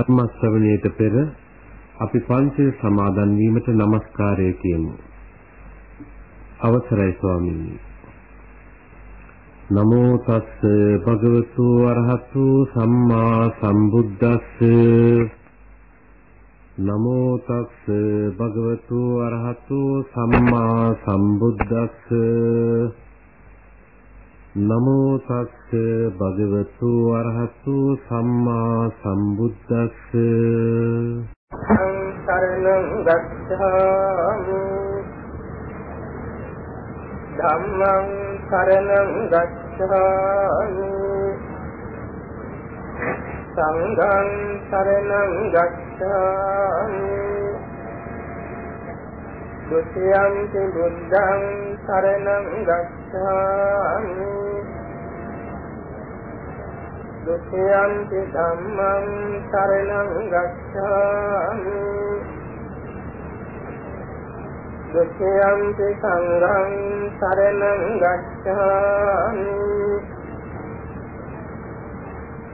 ධර්ම ශ්‍රවණයට පෙර අපි පංචය සමාදන් වීමට নমස්කාරය කියමු. අවසරයි ස්වාමීනි. නමෝ තස්ස භගවතු අරහතු සම්මා සම්බුද්දස්ස නමෝ තස්ස භගවතු අරහතු සම්මා සම්බුද්දස්ස නමෝ තස්ස භගවතු අරහතු සම්මා සම්බුද්දස්ස සරණං ගච්ඡාමි ධම්මං සරණං ගච්ඡාමි සංඝං සරණං ගච්ඡාමි ဒုတိယံ ති බුද්ධං සරණං ගච්ඡාමි ဒုတိယံ ති ධම්මං සරණං ගච්ඡාමි ဒုတိယံ ති සංඝං සරණං ගච්ඡාමි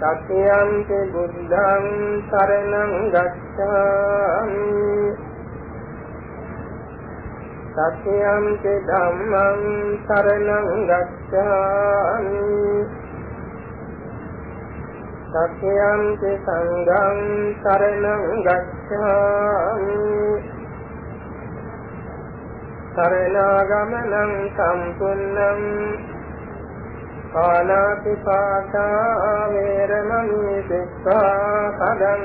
တတိယံ ති බුද්ධං සරණං ගච්ඡාමි සත්‍යං ධම්මං සරණං ගච්ඡාමි. සත්‍යං සංඝං සරණං ගච්ඡාමි. සරණාගමනං සම්පූර්ණං කාලාතිපාතා වේරමණී සික්ඛා පදං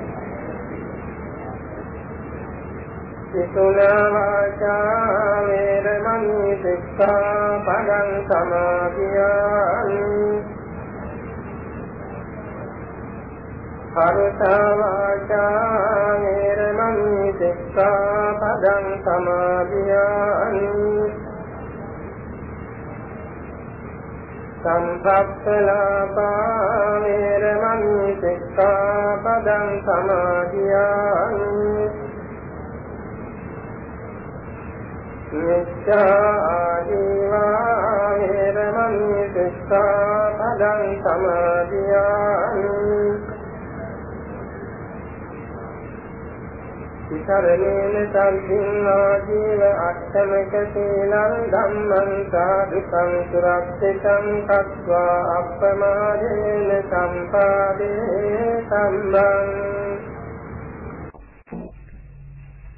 සිතුනා වාචා වේරමණී සික්ඛා පදං සමාදියාමි. හරතා වාචා වේරමණී සික්ඛා පදං සමාදියාමි. සම්පත්තලාපා වේරමණී සික්ඛා පදං සමාදියාමි නිච්ඡාදීවා හේරමණී සික්ඛාපදං සමාදියාමි. විතරණේන සම්පින් ආජීව අට්ඨමක සීලං ධම්මං සාධුකං සුරක්ෂිතං කତ୍වා අප්පමාදේන සම්පාදේ සම්බං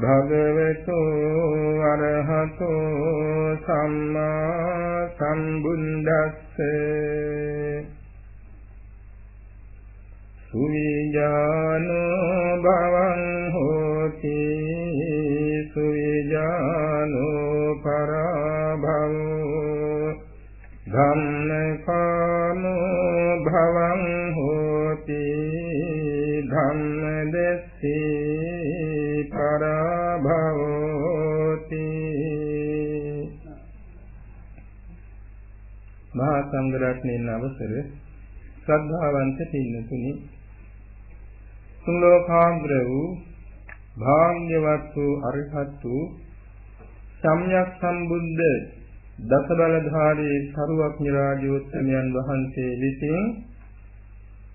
භගවතු අරහතු සම්මා සම්බුද්දස්සේ. සුවිජානෝ භවං හෝති සුවිජානෝ පරභවෝ ධම්මකාමෝ භවං හෝති ධම්මදස්සී මහා සංඝරත්නයන් අවසර ශ්‍රද්ධාවන්ත පින්නතුනි. සුලෝකාග්‍ර වූ භාග්‍යවත් වූ අරිහත් වූ සම්්‍යක් සම්බුද්ධ දසබලධාරී සරුවක්ඥ රාජෝත්තමයන් වහන්සේ විසින්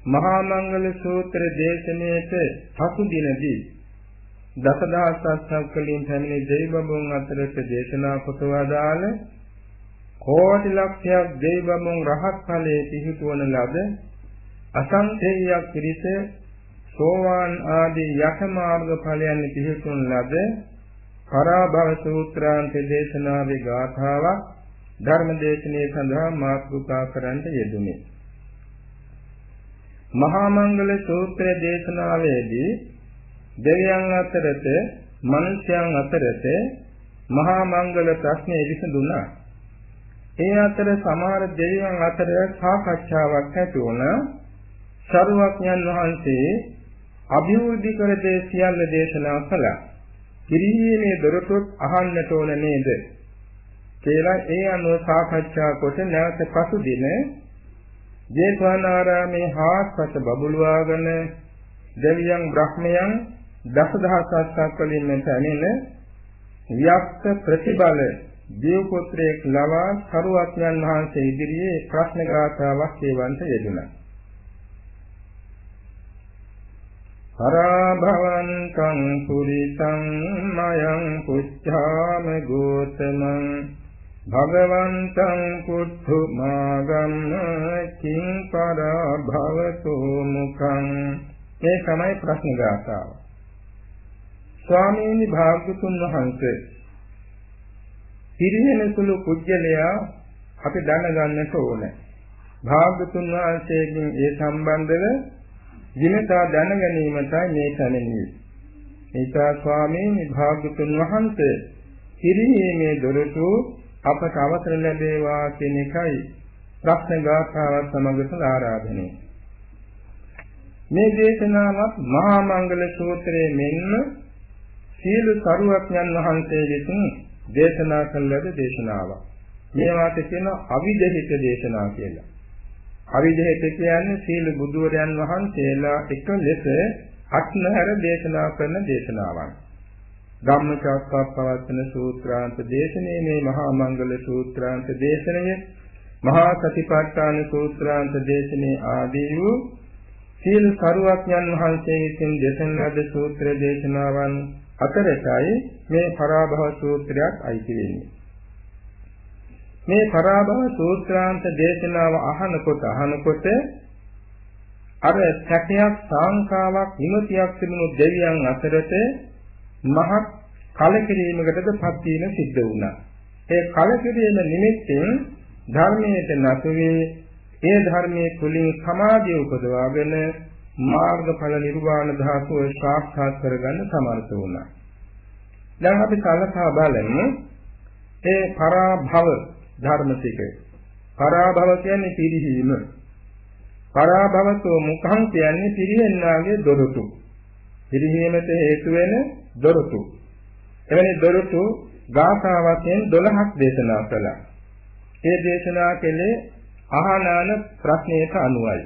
මහා මංගල සූත්‍ර දේශනාවට පසු දිනදී දසදහසක් කලින් පැමිණි දෙවිබඹුන් අතරට දේශනා කොට වදාළ කෝටි ලක්ෂයක් දෙවිබඹුන් රහත් ඵලයේ පිහිටවන ලද අසංඛේයයක් පිරිස සෝවාන් ආදී යත මාර්ග ඵලයන් පිහිටුන් ලද පරාභව සූත්‍රාන්ත දේශනාවේ ගාථාවක් ධර්ම දේශනාවේ සඳහා මාතෘකා කරන්නට යෙදුනේ. මහා මංගල සූත්‍ර දේශනාවේදී දෙවියන් අතරත මනුෂ්‍යයන් අතරත මහා මංගල ප්‍රශ්නේ විසඳුණා. ඒ අතර සමහර දෙවියන් අතර සාකච්ඡාවක් ඇති වුණා. සරුවක්ඥන් වහන්සේ අභිවෘද්ධි කර දේ සියල්ල දේශනා කළා. කිරීමේ දොරටුත් අහන්නට ඕන නේද? කියලා ඒ අනුව සාකච්ඡා කොට නැවත පසු දින ජේතවනාරාමේ හාස්පස බබළුවාගෙන දෙවියන් බ්‍රහ්මයන් දසදහසක් වලින් පැමිණ වික්ත ප්‍රතිබල දේව පුත්‍රයෙක් ලවා සරුවත්යන් වහන්සේ ඉදිරියේ ප්‍රශ්න ගාථාවක් කියවන්ට යෙදුණා. පරාභවන්තං පුරිසං මයං පුච්ඡාම ගෝතමං භගවන්තං පුත්තු මාගම්ම කිං පරාභවතු මුඛං මේ තමයි ප්‍රශ්න ගාථාව. ස්වාමීනි භාග්‍යතුන් වහන්සේ පිරිහෙන සුළු කුජලයා අපි දැනගන්නට ඕනේ. භාග්‍යතුන් වහන්සේගෙන් ඒ සම්බන්ධව විනතා දැන ගැනීමටයි මේ පැමිණියේ. ඒසා ස්වාමීන් භාග්‍යතුන් වහන්සේ පිරිහීමේ දොරටු අපට අවසර ලැබේවා කියන එකයි ප්‍රශ්න ගාථාවත් සමග ආරාධනය. මේ දේශනාවත් මහා මංගල සූත්‍රයේ මෙන්ම සීල සරුවඥන් වහන්සේ විසින් දේශනා කළ ලද දේශනාවක්. මේවාට කියන අවිදහිත දේශනා කියලා. අවිදහිත කියන්නේ සීල බුදුරයන් වහන්සේලා එක ලෙස අත්නහර දේශනා කරන දේශනාවක්. ධම්මචක්කප්පවත්තන සූත්‍රාන්ත දේශනේ මේ මහා මංගල සූත්‍රාන්ත දේශනය මහා සතිපට්ඨාන සූත්‍රාන්ත දේශනේ ආදී වූ සීල කරුවක්ඥන් වහන්සේ විසින් දේශන ලද සූත්‍ර දේශනාවන් අතරටයි මේ පරාභව සූත්‍රයක් අයිති වෙන්නේ. මේ පරාභව සූත්‍රාන්ත දේශනාව අහනකොට අහනකොට අර සැකයක් සාංකාවක් විමතියක් තිබුණු දෙවියන් අතරට මහත් කලකිරීමකටදපත් වීම සිද්ධ වුණා. ඒ කලකිරීම නිමිත්තෙන් ධර්මයට නැතුවේ ඒ ධර්මයේ තුලින් සමාධිය උපදවාගෙන මාර්ගඵල නිර්වාණ ධාතුව සාක්ෂාත් කරගන්න සමර්ථ වුණා. දැන් අපි කලකා බලමු ඒ පරාභව ධර්ම ටික. පරාභව කියන්නේ පිරිහීම. පරාභවතෝ මුඛං කියන්නේ පිරිහෙන්නාගේ දොරටු. පිරිහීමට හේතු වෙන දොරටු. එවැනි දොරටු ගාථා වශයෙන් 12ක් දේශනා කළා. ඒ දේශනා කළේ අහනාන ප්‍රශ්නයට අනුවයි.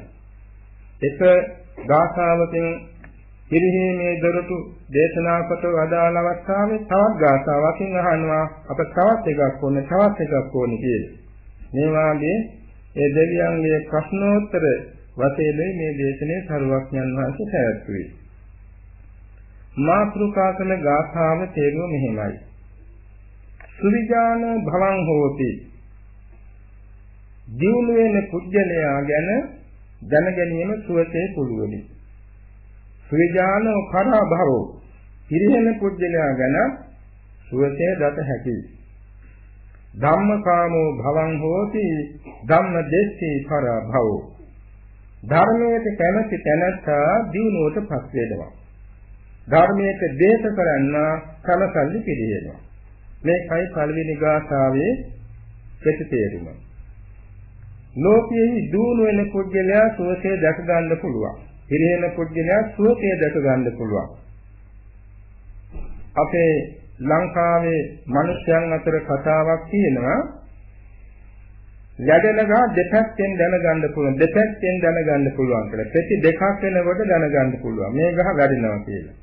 එක ගාථාවකින් පිරිහීමේ දොරටු දේශනා කොට වදාළ අවස්ථාවේ තවත් ගාථාවකින් අහනවා අප තවත් එකක් ඕනේ තවත් එකක් ඕනේ කියලා. මේ වාගේ ඒ දෙවියන්ගේ ප්‍රශ්නෝත්තර වශයෙන් මේ දේශනේ සරුවක්ඥන් වහන්සේ පැවැත්වුවේ. මාත්‍රිකා කළ ගාථාව තේරුම මෙහිමයි. සුවිජාන භවං හෝති. දියුණු වෙන කුජලයා ගැන දැන ගැනීම සුවසේ පුළුවනි. සුවිජානෝ කරා භවෝ. හිරිහෙන කුජලයා ගැන සුවසේ දත හැකියි. ධම්මකාමෝ භවං හෝති ධම්ම දෙස්සී කරා භවෝ. ධර්මයට කැමැති තැනත්තා දියුණුවටපත් වෙනවා. ධර්මයට දේශ කරන්න කලසල්ලි පිළිහෙනවා. මේකයි පළවෙනි ගාථාවේ ප්‍රතිතේරුම. ලෝකයේ දුණු වෙන පුද්ගලයා සුවසේ දැක ගන්න පුළුවන්. පිළිහෙන පුද්ගලයා සුවසේ දැක ගන්න පුළුවන්. අපේ ලංකාවේ මිනිස්යන් අතර කතාවක් තියෙනවා. යඩනගා දෙපැත්තෙන් දැනගන්න පුළුවන් දෙපැත්තෙන් දැනගන්න පුළුවන් කියලා. පෙති දෙකක් වෙනකොට දැනගන්න පුළුවන්. මේ ගහ වැඩිනවා කියලා.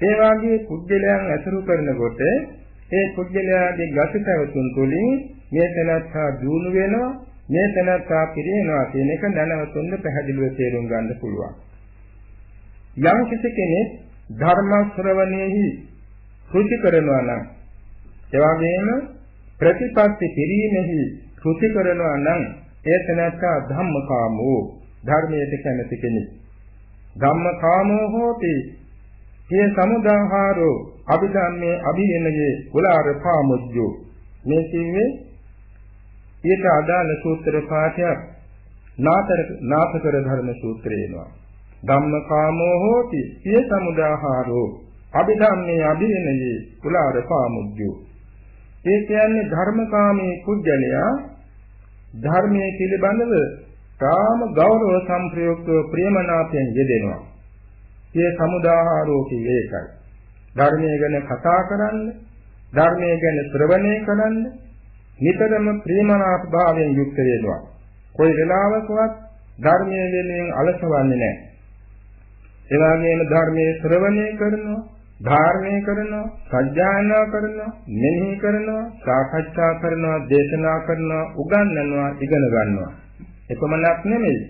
ඒ වාගේ කුජලයන් අසුරු කරනකොට ඒ කුජලයාගේ ගති පැවතුම් තුළින් මේ තනත්තා දුණු වෙනවා මේ තනත්තා පිරිනනවා කියන එක දැනවතුන්ද පැහැදිලිව තේරුම් ගන්න පුළුවන්. යම් කෙනෙක් ධර්ම ශ්‍රවණයෙහි කෘති කරනවා නම් එවාගෙම ප්‍රතිපත්ති කිරීමෙහි කෘති කරනවා නම් ඒ තනත්තා ධම්මකාමෝ ධර්මයට කැමති කෙනෙක්. ධම්මකාමෝ හෝති සිය සමුදාහාරෝ අභිධම්මේ අභිනයේ කුලාර පාමුජ්ජෝ මේ කිව්වේ ඊට අදාළ සූත්‍ර පාඨයක් නාතර නාථකර ධර්ම සූත්‍රය එනවා. ධම්මකාමෝ හෝති සිය සමුදාහාරෝ. අභිධම්මේ අභිනයේ කුලාර පාමුජ්ජෝ ඒ කියන්නේ ධර්මකාමී කුජලයා ධර්මයේ පිළිබඳව තාම ගෞරව සම්ප්‍රයුක්තව ප්‍රේමනාපයෙන් යෙදෙනවා. සිය සමුදාහාරෝ කියේ ඒකයි. ධර්මයේ ගැන කතා කරන්න, ධර්මයේ ගැන ශ්‍රවණය කරන්න නිතරම ප්‍රේමනාප භාවයෙන් යුක්ත වෙනවා. කොයි වෙලාවකවත් ධර්මයේ වෙනුවෙන් අලසවන්නේ නැහැ. ඒ වගේම ධර්මයේ ශ්‍රවණය කරනවා, ධාරණය කරනවා, සත්‍යයනා කරනවා, මෙනෙහි කරනවා, සාකච්ඡා කරනවා, දේශනා කරනවා, උගන්වනවා, ඉගෙන ගන්නවා. එපමණක් නෙමෙයි.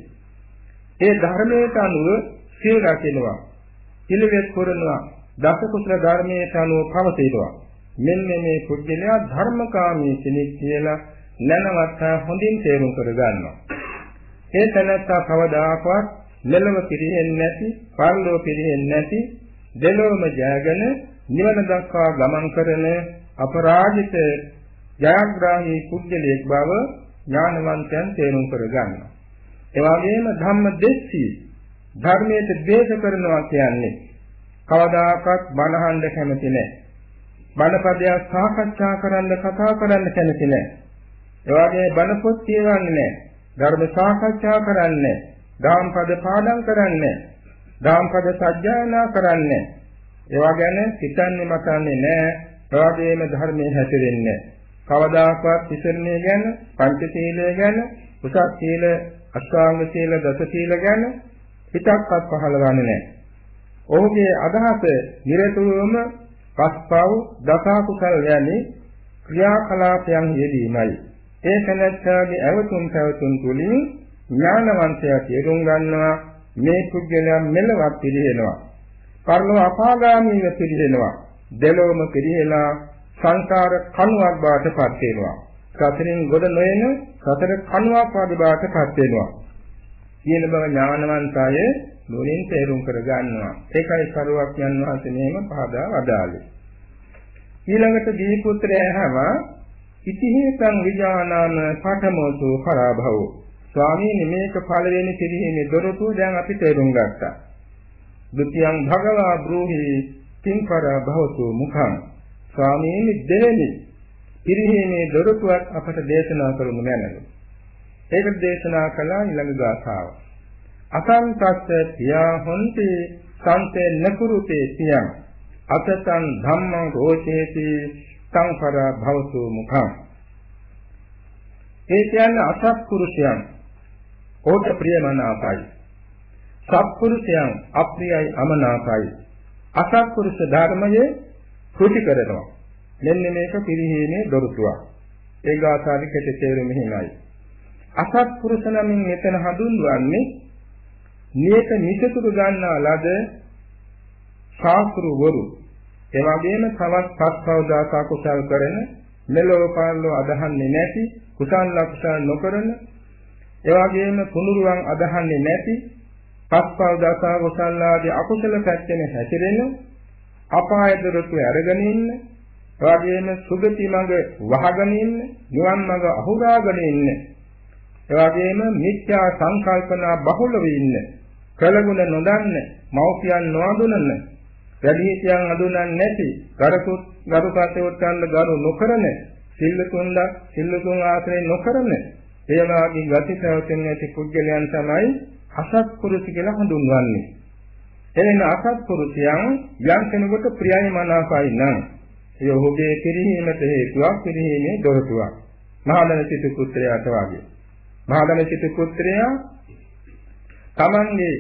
ඒ ධර්මයට අනුව සීල රකින්නවා පිළිවෙත් කරනවා දස කුසල ධර්මයේ අනුව පවතිනවා මෙන්න මේ පුජ්‍යලයා ධර්මකාමී කෙනෙක් කියලා නැනවත් හොඳින් තේරුම් කරගන්නවා ඒ තැනත්තා කවදාකවත් මෙලව පිරෙන්නේ නැති පරලෝ පිරෙන්නේ නැති දෙලොවම ජයගෙන නිවන දක්වා ගමන් කරන අපරාජිත ජයග්‍රාහී කුජලයක් බව ඥානවන්තයන් තේරුම් කරගන්නවා ඒ වගේම ධම්ම දෙස්සී ධර්මයට ද්වේෂ කරනවා කියන්නේ කවදාකවත් බණහඬ කැමති නැහැ. බණපදයක් සාකච්ඡා කරන්න කතා කරන්න කැමති නැහැ. ඒ වගේ බණ පොත් කියවන්නේ නැහැ. ධර්ම සාකච්ඡා කරන්නේ නැහැ. ධම්පද පාඩම් කරන්නේ නැහැ. ධම්පද සජ්ජායනා කරන්නේ නැහැ. ඒවා ගැන හිතන්නේ මතන්නේ නැහැ. ප්‍රවාදයේම ධර්මයේ හැසිරෙන්නේ කවදාකවත් ඉසරණය ගැන, පංචශීලය ගැන, උසස් සීල, අෂ්ටාංග සීල, දස සීල ගැන හිතක්වත් පහළවන්නේ නැහැ. ඔහුගේ අදහස නිරතුරුවම පස්පව් දසකුසල යන්නේ ක්‍රියාකලාපයන් යෙදීමයි. ඒ තැනැත්තාගේ අවතුම් පැවතුම් තුලින් ඥානවන්තයා තේරුම් ගන්නවා මේ පුද්ගලයා මෙලවත් පිළිහෙනවා. කර්ම අපාගාමීව පිළිහෙනවා. දෙලොවම පිළිහෙලා සංකාර කණුවක් බාටපත් වෙනවා. සතරින් ගොඩ නොයන සතර කණුවක් වගේ බාටපත් වෙනවා. කියන බව ඥානවන්තය නුවණින් තේරුම් කර ගන්නවා. ඒකයි කරුවක් යන වාසේ මෙහෙම පහදා වදාළේ. ඊළඟට දීපුත්‍රය හැම ඉතිහේතං විජානාන පඨමෝසෝ පරාභවෝ. ස්වාමීනි මේක පළවෙනි පිළිහිමේ දොරටුව දැන් අපි තේරුම් ගත්තා. ဒ ුතියං භගවා බ්‍රෝහි කිංකර භවතු මුඛං. ස්වාමීනි දෙවෙනි පිළිහිමේ දොරටුවක් අපට දේශනා කරනු මැනවි. ඒක දේශනා කළා ඊළඟ ගාථාව. අසංතස්ස පියා හොන්ති සංතේ නකුරුතේ පියං අතතං ධම්මං රෝචේති සංකර භවතු මුඛං. ඒ කියන්නේ අසත්පුරුෂයන්. ඕට ප්‍රියමනාපයි. සත්පුරුෂයන් අප්‍රියයි අමනාපයි. අසත්පුරුෂ ධර්මයේ කුටි කරනවා. මෙන්න මේක පිරිහීමේ දොරටුවක්. ඒ ගාථාවේ කෙටි තේරුම මෙහිමයි අසත්පුරුෂ නමින් මෙතන හඳුන්වන්නේ නියත නිසතුරු ගන්නා ලද ශාස්ත්‍රවරු ඒ වගේම තවත් සත්කවදාස කුසල් කරන මෙලොව පාරලෝ අදහන්නේ නැති කුසල් ලක්ෂණ නොකරන ඒ වගේම තුනුරුවන් අදහන්නේ නැති පස්පව දස කුසල් ආදී අකුසල පැත්තෙන් හැසිරෙන අපාය දොරටු අරගෙන ඉන්න එවාගෙම සුගති මඟ වහගෙන ඉන්න නිවන් මඟ අහුරාගෙන ඉන්න එවාගෙම මිත්‍යා සංකල්පනා බහුල වෙ ඉන්න කලගුණ නොදන්න මෞපියන් නොඅඳුනන වැඩිහිටියන් අඳුනන්නේ නැති ගරුකුත් ගරුකටවට්ටන්න ගරු නොකරන සිල්ලුතුන්ද සිල්ලුතුන් ආශ්‍රය නොකරන ඒ වාගේ ගති ප්‍රවෘත්තින් ඇති පුද්ගලයන් තමයි අසත්පුරුෂ කියලා හඳුන්වන්නේ එනින අසත්පුරුෂයන් යම් කෙනෙකුට ප්‍රියයි මනාපයි නම් ඒ ඔහුගේ පිරිහීමට හේතුවක් පිරිහීමේ දොරටුවක්. මහදන සිටු පුත්‍රයාට වාගේ. මහදන සිටු පුත්‍රයා තමන්ගේ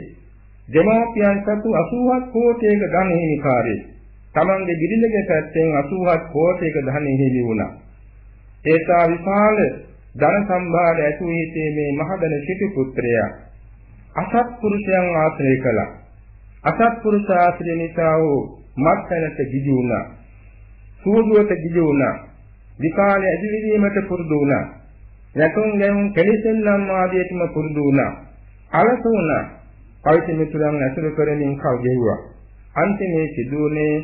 දෙමාපියන් සතු 87 කෝටියක ධන හිමිකාරී. තමන්ගේ ගිරිලගේ පැත්තෙන් 87 කෝටියක ධන හිමි වුණා. ඒසා විශාල ධන සම්භාර ඇතුළු හිතේ මේ මහදන සිටු පුත්‍රයා අසත්පුරුෂයන් ආශ්‍රය කළා. අසත්පුරුෂ ආශ්‍රය නිසා වූ මත්සැනට ගිජු වුණා. සුවදුවට ගිජු වුණා. විකාල ඇදිලිවීමට පුරුදු වුණා. යතුන් ගැවුම් කෙලිසෙල්ලම් ආදියටම පුරුදු වුණා. අලස වුණා. පවිත්‍ර මිතුරන් ඇසුරු කරමින් කල් ගෙවුවා. අන්තිමේ සිදුවනේ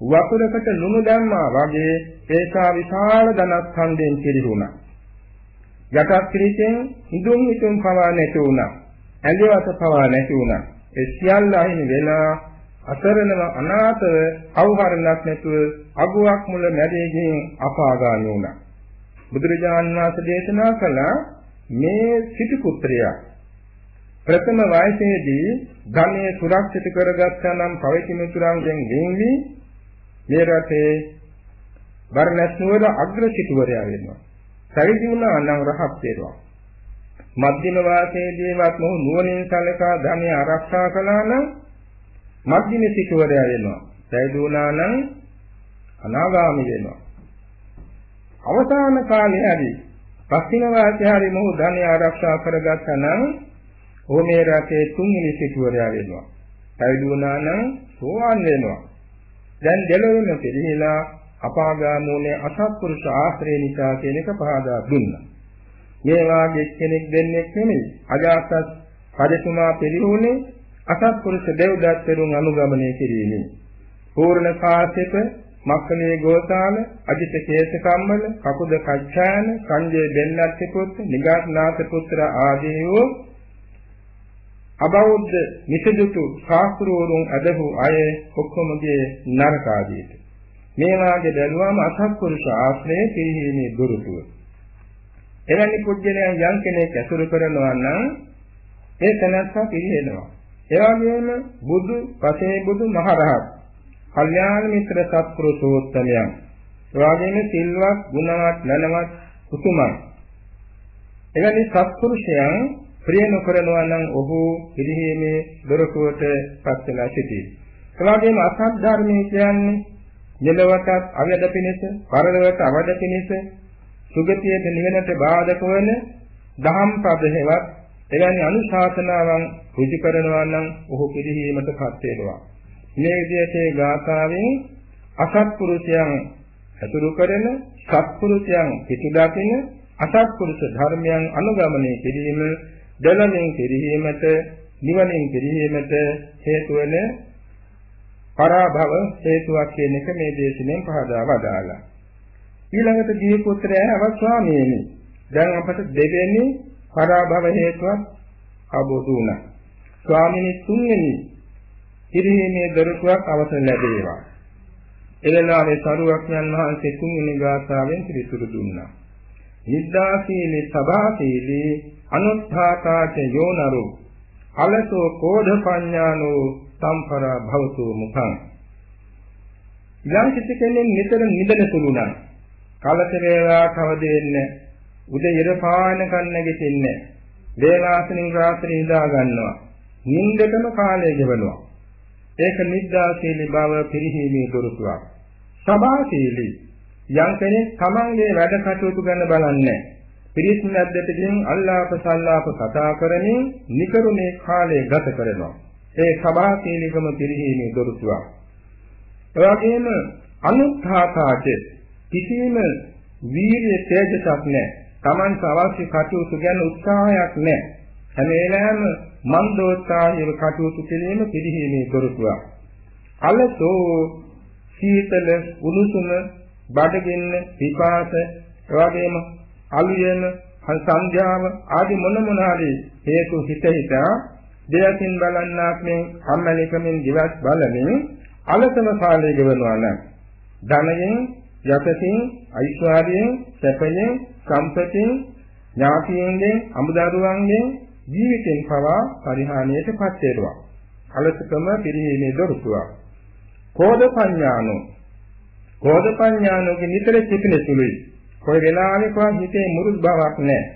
වතුරකට ලුණු දැම්මා වගේ ඒකා විශාල ධනස්කන්ධයෙන් පිළිහුණා. යටත් පිළිතෙන් ඉදුම් ඉදුම් පවා නැති වුණා. ඇඟවත පවා නැති වුණා. ඒ සියල්ල අහිමි වෙලා අසරණව අනාථව අවහරණක් නැතුව අගුවක් මුල මැදීගෙන අපාගාමී වුණා. බුදුරජාණන් වහන්සේ දේශනා කළ මේ සිටු පුත්‍රයා ප්‍රථම වයසේදී ධනෙ සුරක්ෂිත කරගත්තා නම් පවිත්‍ර මිතුරන්ගෙන් වෙන්වි මේ රටේ වර්ණස් නුවර අග්‍ර සිටුවරයා වෙනවා. සරිදි වුණා නම් රහත් වෙනවා. මධ්‍යම වාසයේදීවත් මොහු නුවණින් සැලකා ධනෙ ආරක්ෂා කළා නම් මධ්‍යම සිටුවරයා වෙනවා. සයිදුණා නම් අනාගාමී වෙනවා. අවසාන කාලේ හරි පස්තින වාසයේ හරි මොහු ධනෙ ආරක්ෂා කරගත්තා නම් ඔහු මේ රටේ තුන්වෙනි සිටුවරයා වෙනවා. සයිදුණා නම් සෝවාන් වෙනවා. දැන් දෙලොවම පිළිහිලා අපාගාමෝනේ අසත්පුරුෂ ආශ්‍රය නිසා කියන එක පහදා දුන්නා. මේ වාගේ කෙනෙක් දෙන්නෙක් නෙමෙයි. අජාසත් රජතුමා පිළිහුනේ අසත්පුරුෂ දෙව්දත් පෙරුම් අනුගමනය කිරීමෙන්. පූර්ණ කාශ්‍යප මක්කලේ ගෝසාල අජිත කේස කම්මල කකුද කච්චායන සංජය දෙන්නත් පුත්‍ර නිගාස්නාත පුත්‍ර ආදී වූ අබෞද්ධ මිසදුතු ශාස්ත්‍රවරුන් අදහු අය ඔක්කොමගේ නරක ආදීට මේ වාගේ බැලුවම අසත්පුරුෂ ආශ්‍රය පිළිහිමේ දුරුතුව එවැනි පුජ්‍යලයන් යම් කෙනෙක් ඇසුරු කරනවා නම් ඒ තනස්සා පිළිහෙනවා. ඒ වගේම බුදු, පසේ බුදු, මහරහත්, කල්යාණ මිත්‍ර සත්පුරුෂෝත්තමයන්, ඒ වගේම සිල්වත්, ගුණවත්, නනවත්, කුතුමන්. එවැනි සත්පුරුෂයන් ප්‍රිය නොකරනවා නම් ඔහු පිළිහිමේ දොරටුවට පත් වෙලා සිටී. ඒ වගේම අසත් ධර්මයේ කියන්නේ මෙලොවට අවද පිණිස, පරලොවට අවද පිණිස සුගතියට නිවනට බාධක වන දහම් පද හේවත් එවැනි අනුශාසනාවන් රුචි කරනවා නම් ඔහු පිළිහිමටපත් වෙනවා. මේ විදිහට ගාථාවෙන් අසත්පුරුෂයන් ඇතුළු කරන සත්පුරුෂයන් පිටු දකින අසත්පුරුෂ ධර්මයන් අනුගමනය කිරීම දලමින් කිරීමට නිවනින් කිරීමට හේතු වෙන පරාභව හේතුවක් කියන එක මේ දේශනෙන් පහදා වදාලා. ඊළඟට දී පුත්‍රයා අවස්වාමීනි දැන් අපට දෙවෙනි පරාභව හේතුවක් අවබෝධ වුණා. ස්වාමීනි තුන්වෙනි ඉරිමේ දරුවක් අවසන් ලැබේවා. එලලාවේ සරුවක්ඥන් වහන්සේ තුන්වෙනි ගාථාවෙන් පිළිතුරු දුන්නා. නිද්දාසීලේ සභාසීලේ අනුත්ථාකාච යෝනරු අලසෝ කෝධ පඤ්ඤානෝ සම්පරා භවතු මුඛං. යම් කිසි කෙනෙක් නිතර නිදන සුළු නම් කලක වේලා කවදෙන්නේ උදේ ඉර පාන කන්න ගෙතින්නේ වේලාසනින් රාත්‍රී ඉඳා ගන්නවා. නිින්දටම කාලය ගෙවනවා. ඒක නිද්දාශීලී බව පිරිහීමේ දොරටුවක් සබාශීලී. යම් කෙනෙක් තමන්ගේ වැඩ කටයුතු ගැන බලන්නේ පිරිස් නැද්දට ගින් අල්ලාප සල්ලාප කතා කරමින් නිකරුණේ කාලය ගත කරනවා ඒ සබාශීලිකම පිරිහීමේ දොරටුවක්. ඒ වගේම අනුත්ථාතාච කිසිම වීර්ය තේජසක් නැහැ. Tamanට අවශ්‍ය කටයුතු ගැන උත්සාහයක් නැහැ. හැම වෙලාවෙම මන්දෝත්සාහයව කටයුතු කිරීම පිළිහිමේ දොරටුවක්. අලසෝ සීතල උණුසුම බඩගින්න විපාස එවැගේම අලුයන සංඥාව ආදී මොන මොන හරි හේතු හිත හිතා දෙයකින් බලන්නාක් මේ කම්මැලිකමින් දිවස් බලමින් අලසම කාලය ගෙවනවා නම් ධනයෙන් යසකින් ඓශ්වර්යයෙන් සැපයෙන් සම්පතින් ඥාතියෙන්ගෙන් අමුදරුවන්ගෙන් ජීවිතෙන් පවා පරිහානියටපත් වෙනවා. අලසකම පිරිහීමේ දොරටුවක්. කෝධ පඤ්ඤානෝ කෝධ පඤ්ඤානෝගේ නිතර සිටින සුළුයි. කොයි වෙලාවෙකවත් හිතේ මුරුදු බවක් නැහැ.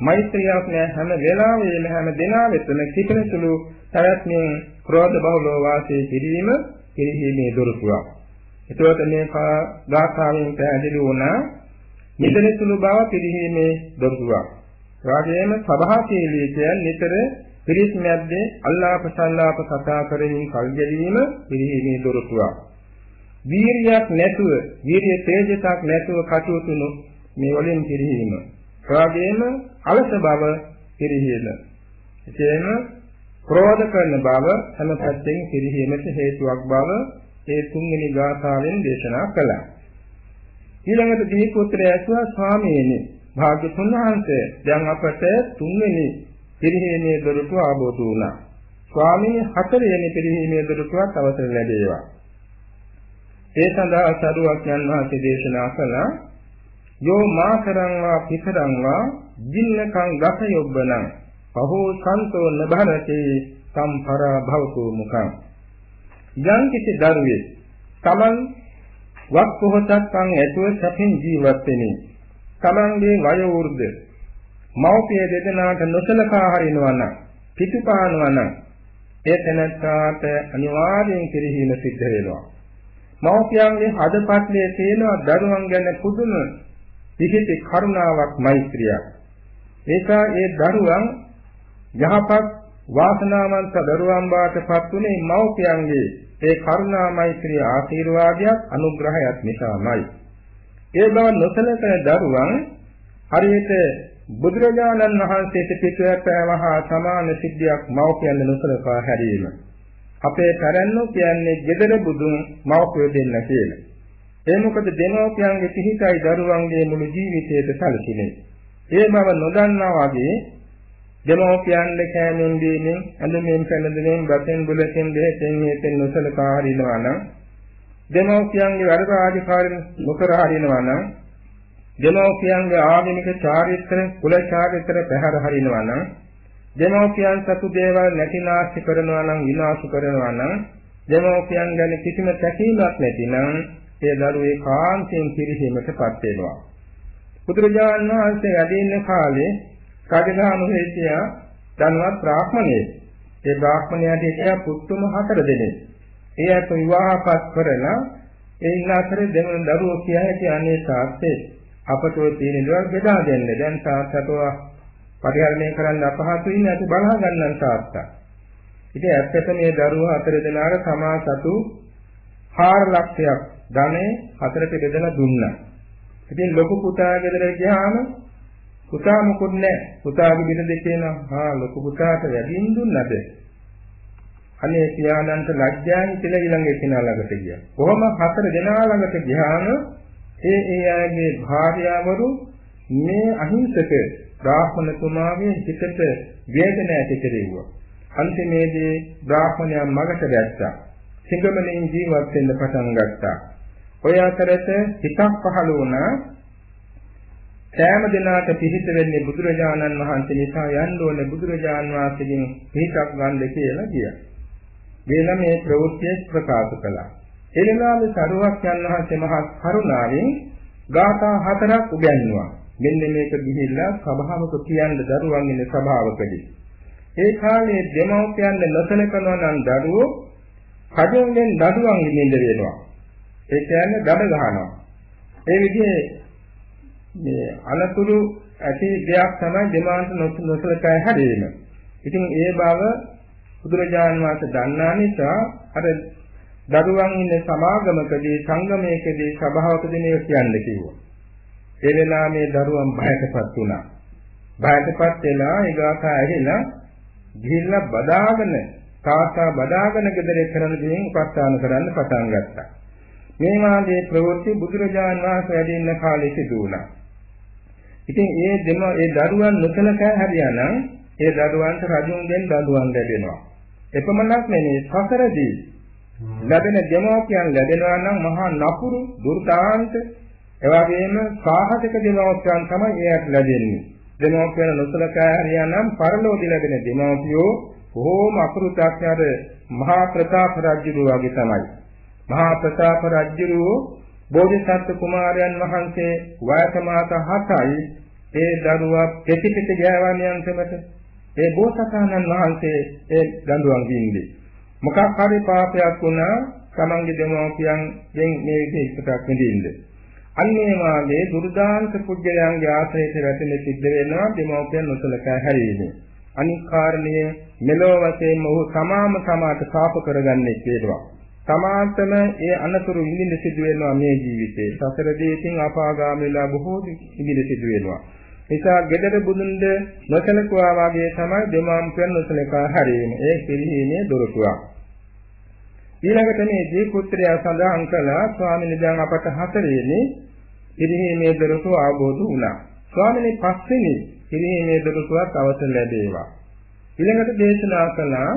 මෛත්‍රියක් නැහැ හැම වෙලාවෙම හැම දිනා වෙතම සිටින සුළු පැවැත්මෙන් ක්‍රෝධ බහුලව වාසය කිරීම පිරිහීමේ දොරටුවක්. එතකොට මේ ගාථාවෙන් පැහැදිලි වුණා නිතර සුළු බව පිරිහීමේ දොරටුවක්. එවාගෙම සබහාශීලී කියන්නේ නිතර පිරිස් මැද්දේ අල්ලාප සල්ලාප කතා කරමින් කල්ගෙවීම පිරිහීමේ දොරටුවක්. වීරියක් නැතුව, වීරිය තේජසක් නැතුව කටයුතු මේ වලින් පිරිහීම. එවාගෙම අලස බව පිරිහීම. එසේම ක්‍රෝධ කරන බව හැම පැත්තෙන් පිරිහීමට හේතුවක් බව ඒ තුන්වෙනි ගාථාවෙන් දේශනා කළා. ඊළඟට දීපුත්‍රය ඇසුවා ස්වාමීනි භාග්‍යතුන් වහන්සේ දැන් අපට තුන්වෙනි පිරිහීමේ දොරටුව ආબોධ වුණා. ස්වාමීනි හතරවෙනි පිරිහීමේ දොරටුවත් අවසර ලැබේවා. ඒ සඳහා සරුවක් යන වාසේ දේශනා කළා යෝ මාතරං වා පිතරං වා ජින්නකං ගත යොබ්බනං පහෝ සන්තෝ නබරති සම්පරා භවතු මුඛං. යම් කිසි දරුවේ Taman වක් පොහොසත්කම් ඇතුව සැපින් ජීවත් වෙමින් Tamanගේ වය වෘද්ධ මෞපිය දෙදෙනාට නොසලකා හරිනවා නම් පිටුපානවා නම් ඒ තැනට අනිවාර්යෙන් කෙරෙහිම සිද්ධ වෙනවා. මෞපියන්ගේ හදපත්ලේ තියෙන දරුවන් ගැන පුදුම විහිති කරුණාවක් මෛත්‍රියක් ඒකා ඒ දරුවන් යහපත් වාසනාවන්ත දරුවන් බාටපත් උනේ මෞපියන්ගේ ඒ කරුණා මෛත්‍රී ආශිර්වාදයක් අනුග්‍රහයක් නිසාමයි. ඒ බව නොසලකන දරුවන් හරියට බුදුරජාණන් වහන්සේට පිටුවැපෑවහා සමාන සිද්ධියක් මෞපියන් නොසලකා හැරීම. අපේ පැරණියෝ කියන්නේ gedara budun මෞපිය දෙන්න කියලා. ඒ මොකද දෙමෝපියන්ගේ පිහිටයි දරුවන්ගේ මුළු ජීවිතයට සැලසෙන්නේ. ඒ බව නොදන්නා වගේ දෙමෝපියන්ද කෑමෙන් දීමෙන් අඳුමින් පැනදෙමින් බතෙන් බුලකින් දෙහෙන් මේතෙන් නොසලකා හරිනවා නම් දෙමෝපියන්ගේ වැඩ රාජකාරී නොකර හරිනවා නම් දෙමෝපියන්ගේ ආගමික චාරිත්‍ර කුල චාරිත්‍ර පැහැර හරිනවා නම් දෙමෝපියන් සතු දේවල් නැතිනාශ කරනවා නම් විනාශ කරනවා නම් දෙමෝපියන් ගැන කිසිම තැකීමක් නැතිනම් ඒ දරුවේ කාන්තෙන් පිරිහීමටපත් වෙනවා බුදුරජාණන් වහන්සේ වැඩ ඉන්න කාලේ කඩගහනු හේතියා ධනවත් බ්‍රාහ්මණයෙක්. ඒ බ්‍රාහ්මණයාට හිටියා පුතුම හතර දෙනෙක්. ඒ අත විවාහපත් කරලා ඒ ඉන්න අතරේ දෙමළ දරුවෝ කියා හැකි අනේ තාත්තේ අපට ඔය තියෙන දේවල් බෙදා දෙන්න. දැන් තාත්තට පරිහරණය කරන්න අපහසුයි නේ අපි බලා ගන්නම් තාත්තා. ඉතින් ඇත්තට මේ දරුවෝ හතර දෙනාට තමා සතු 4 ලක්ෂයක් ධනෙ හතරට බෙදලා දුන්නා. ඉතින් ලොකු පුතා ගෙදර ගියාම පුතා මොකුත් නැහැ. පුතාගේ බින දෙකේ නම් හා ලොකු පුතාට වැඩිින් දුන්නද? අනේ පියාණන්ට ලැජ්ජායි කියලා ඊළඟ එකිනා ළඟට ගියා. කොහොම හතර දෙනා ළඟට ගියාම ඒ ඒ අයගේ භාර්යාවරු මේ අහිංසක බ්‍රාහ්මණතුමාගේ හිතට වේදන ඇති කෙරෙව්වා. අන්තිමේදී බ්‍රාහ්මණයා මගට දැස්සා. සිංගමලෙන් ජීවත් වෙන්න පටන් ගත්තා. ඔය අතරත හිතක් පහළ වුණා සෑම දිනකට පිහිට වෙන්නේ බුදුරජාණන් වහන්සේ නිසා යන්න ඕනේ බුදුරජාණන් වහන්සේගෙන් පිහිටක් ගන්න කියලා කියා. වෙන මේ ප්‍රවෘත්තිය ප්‍රකාශ කළා. එළනාම සරුවක් යන වහන්සේ මහා කරුණාවෙන් ගාථා හතරක් උගන්වුවා. මෙන්න මේක ගිහිල්ලා සභාවක කියන්න දරුවන් ඉන්න සභාවකදී. ඒ කාලේ දෙමව්පියන් නොසලකනවා නම් දරුවෝ කඩෙන්ෙන් දඩුවම් ඉඳින්න වෙනවා. ඒ කියන්නේ දඩ ගහනවා. ඒ විදිහේ මේ අනතුරු ඇති දෙයක් තමයි දෙමාන්ත නොසලකා හැදීම. ඉතින් ඒ බව බුදුරජාණන් වහන්සේ දන්නා නිසා අර දරුවන් ඉන්න සමාගමකදී සංගමයකදී සභාවකදී මේක කියන්න කිව්වා. ඒ වෙලාව මේ දරුවන් බයටපත් වුණා. බයටපත් වෙලා ඊගාසා ඇහිලා ගිහිල්ලා බදාගෙන තාත්තා බදාගෙන ගෙදර කරන දේෙන් උපස්ථාන කරන්න පටන් ගත්තා. මේ වාගේ ප්‍රවෘත්ති බුදුරජාණන් වහන්සේ වැඩ ඉන්න කාලේ සිදු වුණා. ඉතින් ඒ දෙම ඒ දරුවන් නොසලකා හරියානම් ඒ දරුවන්ට රජුන්ගෙන් දඬුවම් ලැබෙනවා. එපමණක් නෙමෙයි සසරදී ලැබෙන දෙමෝපියන් ලැබෙනවා නම් මහා නපුරු දුර්දාන්ත එවාගෙම සාහසික දෙමෝපියන් තමයි එයාට ලැබෙන්නේ. දෙමෝපියන් නොසලකා හරියානම් පරලෝකදී ලැබෙන දෙමෝපියෝ බොහෝම අපෘතඥාර මහා ප්‍රතාප රජු වගේ තමයි. මහා ප්‍රතාප රජු බෝධිසත්ව කුමාරයන් වහන්සේ වයස මාස 7යි ඒ දරුවා පිටිපිට ගෑවන යන්තමට ඒ බෝසතාණන් වහන්සේ ඒ දඬුවම් දීන්නේ මොකක් හරි පාපයක් වුණා තමන්ගේ දෙමෝපියන්ගෙන් මේ විදිහට ඉස්සරක් විඳින්න. අන්නේ වාගේ දුර්දාන්ත පුජ්‍යයන්ගේ ආශ්‍රයයට රැඳෙන සිද්ධ වෙනවා දෙමෝපියන් නොසලකා හැරීමේ. අනික් කාරණය මෙලෝ වශයෙන් ඔහු සමාම සමාත පාප කරගන්නේ කියලා. තමාටම ඒ අනතුරු විඳින්න සිදු වෙනවා මේ ජීවිතේ. සසරදී ඉතින් අපාගාමීලා බොහෝ විඳින්න සිදු වෙනවා. නිසා gedara බුදුන්ද නොසලකුවා වාගේ තමයි දෙමාම්පියන් නොසලකා හැරීම. ඒ පිළිහිමේ දොරටුවක්. ඊළඟට මේ දී පුත්‍රයා සඳහන් කළා ස්වාමීන් දැන් අපට හතරේනේ පිළිහිමේ දොරටුව ආબોධ වුණා. ස්වාමීන් පස්වෙනි පිළිහිමේ දොරටුවක් අවසන් ලැබේවා. ඊළඟට දේශනා කළා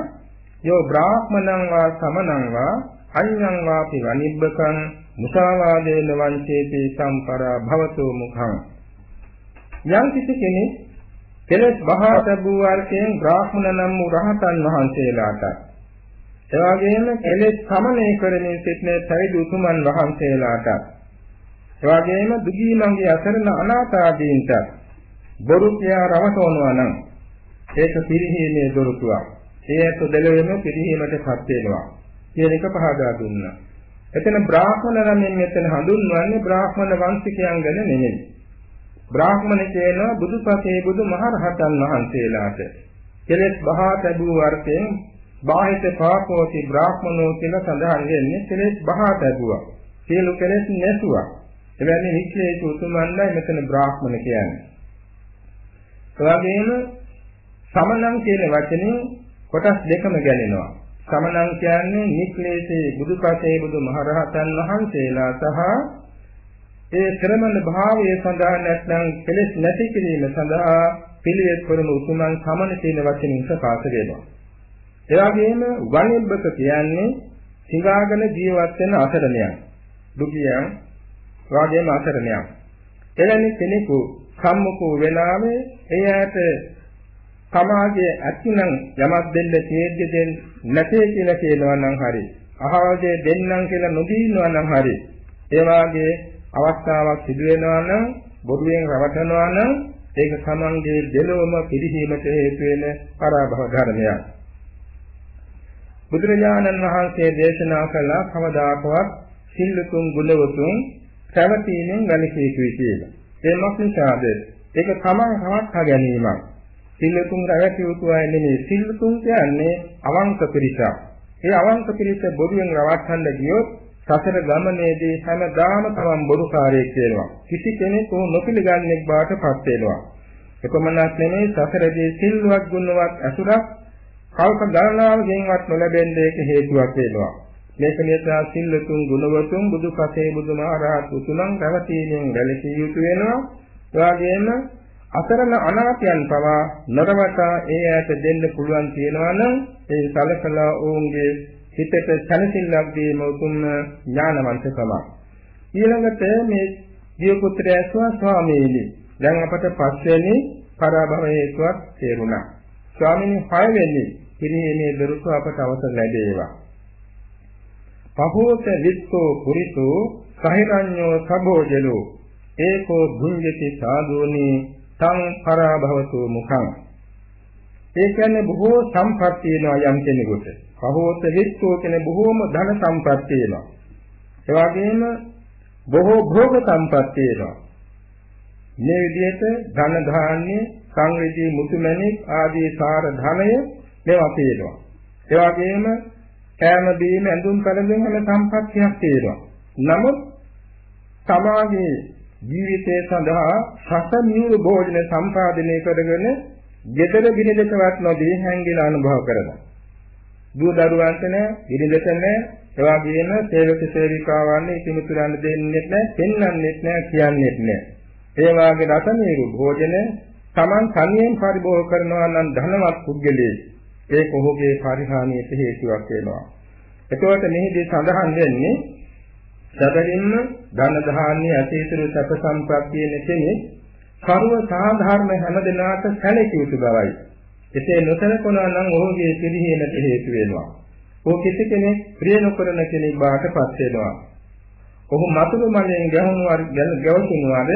යෝ බ්‍රාහ්මණං වා සමනං වා අඤ්ඤං වාපි වනිබ්බකං මුසාවාදේන වංචේති සම්පරා භවතෝ මුඛං යම් කිසි කෙනෙක් කෙලස් බහා තබූ වර්ගයෙන් බ්‍රාහ්මණ නම් වූ රහතන් වහන්සේලාට එවාගෙම කෙලස් සමනය කරමින් සිටින පැවිදි උතුමන් වහන්සේලාට එවාගෙම දුගී මංගේ අසරණ අනාථාදීන්ට බොරු කියා රවටවනවා නම් ඒක පිරිහීමේ දොරටුවක්. ඒ ඇත දෙලෙම පිරිහීමටපත් වෙනවා. කියන එක පහදා දුන්නා. එතන බ්‍රාහ්මණ නමින් මෙතන හඳුන්වන්නේ බ්‍රාහ්මණ වංශිකයන් ගැන නෙමෙයි. බ්‍රාහ්මණ කියනවා බුදුපසේ බුදු මහරහතන් වහන්සේලාට. කෙලෙස් බහා තැබූ වර්ථයෙන් බාහිත පාපෝති බ්‍රාහ්මනෝ කියලා සඳහන් වෙන්නේ කෙලෙස් බහා තැබුවා. සියලු කෙලෙස් නැසුවා. එවැනි නික්ලේශ උතුමන්ලයි මෙතන බ්‍රාහ්මණ කියන්නේ. එවැගේම සමනං කියන වචනේ කොටස් දෙකම ගැලෙනවා. සමනං කියන්නේ නික්ලේශේ බුදුපසේ බුදු මහරහතන් වහන්සේලා සහ ඒ ශ්‍රමණ භාවයේ සඳහා නැත්නම් කෙලෙස් නැති කිරීම සඳහා පිළිවෙත් කරන උතුමන් සමන කියන වචනින් ප්‍රකාශ වෙනවා. ඒ වගේම වනිබ්බක කියන්නේ සිඟාගෙන ජීවත් වෙන අසරණයන්. දුකියන් වගේම අසරණයන්. එවැනි කෙනෙකු සම්මුඛ වෙනාවේ එයාට සමාජයේ ඇතිනම් යමක් දෙන්න තියෙද්දි දෙන්න නැtei කියලා කියනවා නම් හරි. අහවලදී දෙන්නම් කියලා නොදීනවා නම් හරි. ඒ වාගේ අවස්ථාවක් සිදු වෙනවා නම් බොරුවෙන් රවටනවා නම් ඒක සමන්ගේ දෙලොවම පිළිහිමට හේතු වෙන පරාභව ධර්මයක්. බුදුරජාණන් වහන්සේ දේශනා කළ කවදාකවත් සිල්ලුතුන් ගුණවතුන් පැවතීමෙන් වැළකී යුතුයි කියලා. ඒ මොකක්ද? ඒක තමන් හවත් ගැනීමක්. සිල්ලුතුන් රැවටිය යුතු අය නෙමෙයි. සිල්ලුතුන් කියන්නේ අවංක පිරිසක්. ඒ අවංක පිරිස බොරුවෙන් රවට්ටන්න ගියොත් සසර ගමනේදී හැමදාම තමන් බොරුකාරයෙක් වෙනවා. කිසි කෙනෙක් උ නොපිළගන්නෙක් බාටපත් වෙනවා. එපමණක් නෙමෙයි සසරදී සිල්වත් ගුණවත් අසුරක් කල්ප ගණනාවකින්වත් නොලැබෙන්නේ ඒක හේතුවක් වෙනවා. මේක නිසා සිල්ලතුන් ගුණවතුන් බුදුපසේ බුදුමහරහත් උතුණන් රැවටීමෙන් වැළකී යුතු වෙනවා. එවාගෙම අසරණ අනාථයන් පවා නරවතා ඒ ඈත දෙන්න පුළුවන් තියනවා නම් ඒ සලකලා ඔවුන්ගේ හිතට සැනසෙල්ලක් දීම උතුම් ඥානවන්තකම. ඊළඟට මේ දිය පුත්‍රය ඇසුවා ස්වාමීනි දැන් අපට පස්වෙනි පරාභව හේතුවක් තේරුණා. ස්වාමීනි හයවෙනි පිරිනීමේ දරුක අපට අවසර ලැබේවා. පහෝත විත්තෝ පුරිතෝ සහිරඤ්ඤෝ සබෝජලෝ ඒකෝ භුඤ්ජති සාදෝනි තං පරාභවතු මුඛං ඒ කියන්නේ බොහෝ සම්පත් තියෙනවා යම් කෙනෙකුට පහෝත විත්තෝ කියන බොහෝම ධන සම්පත් තියෙනවා. ඒ වගේම බොහෝ භෝග සම්පත් තියෙනවා. මේ විදිහට ධන ධාන්‍ය, සංවේදී මුතුමැණික් ආදී සාර ධනය මේවා තියෙනවා. ඒ වගේම කෑම බීම ඇඳුම් පැළඳුම් හැම සම්පත්තියක් තියෙනවා. නමුත් සමාජයේ ජීවිතය සඳහා සසමියු භෝජන සම්පාදනය කරගෙන gedara බිරිඳටවත් නොදී හැංගිලා අනුභව කරනවා. දුව දරුවන්ට නෑ, බිරිඳට නෑ, එවාගෙම සේවක සේවිකාවන් ඉතිමිතුරන් දෙන්නෙත් නෑ, පෙන්වන්නෙත් නෑ, කියන්නෙත් නෑ. ඒ වාගේ රසමීරු භෝජන Taman තනියෙන් පරිභෝග කරනවා නම් ධනවත් පුද්ගලයෙක් ඒක ඔහුගේ පරිහානියට හේතුවක් වෙනවා. එතකොට මෙහිදී සඳහන් වෙන්නේ සැබවින්ම ධන ධාන්‍ය අතීතරු සැප සම්පත් කියන කෙනෙක් කර්ම සාධාරණ හැම දිනාට සැලකිය යුතු බවයි. එසේ නොසලකනවා නම් ඔහුගේ පිළිහෙලට හේතු වෙනවා. ඔහු කිසි කෙනෙක් ප්‍රිය නොකරන කෙනෙක් බාටපත් වෙනවා. ඔහු මතුරු මලෙන් ගැහුණු ගැවසුණුවාද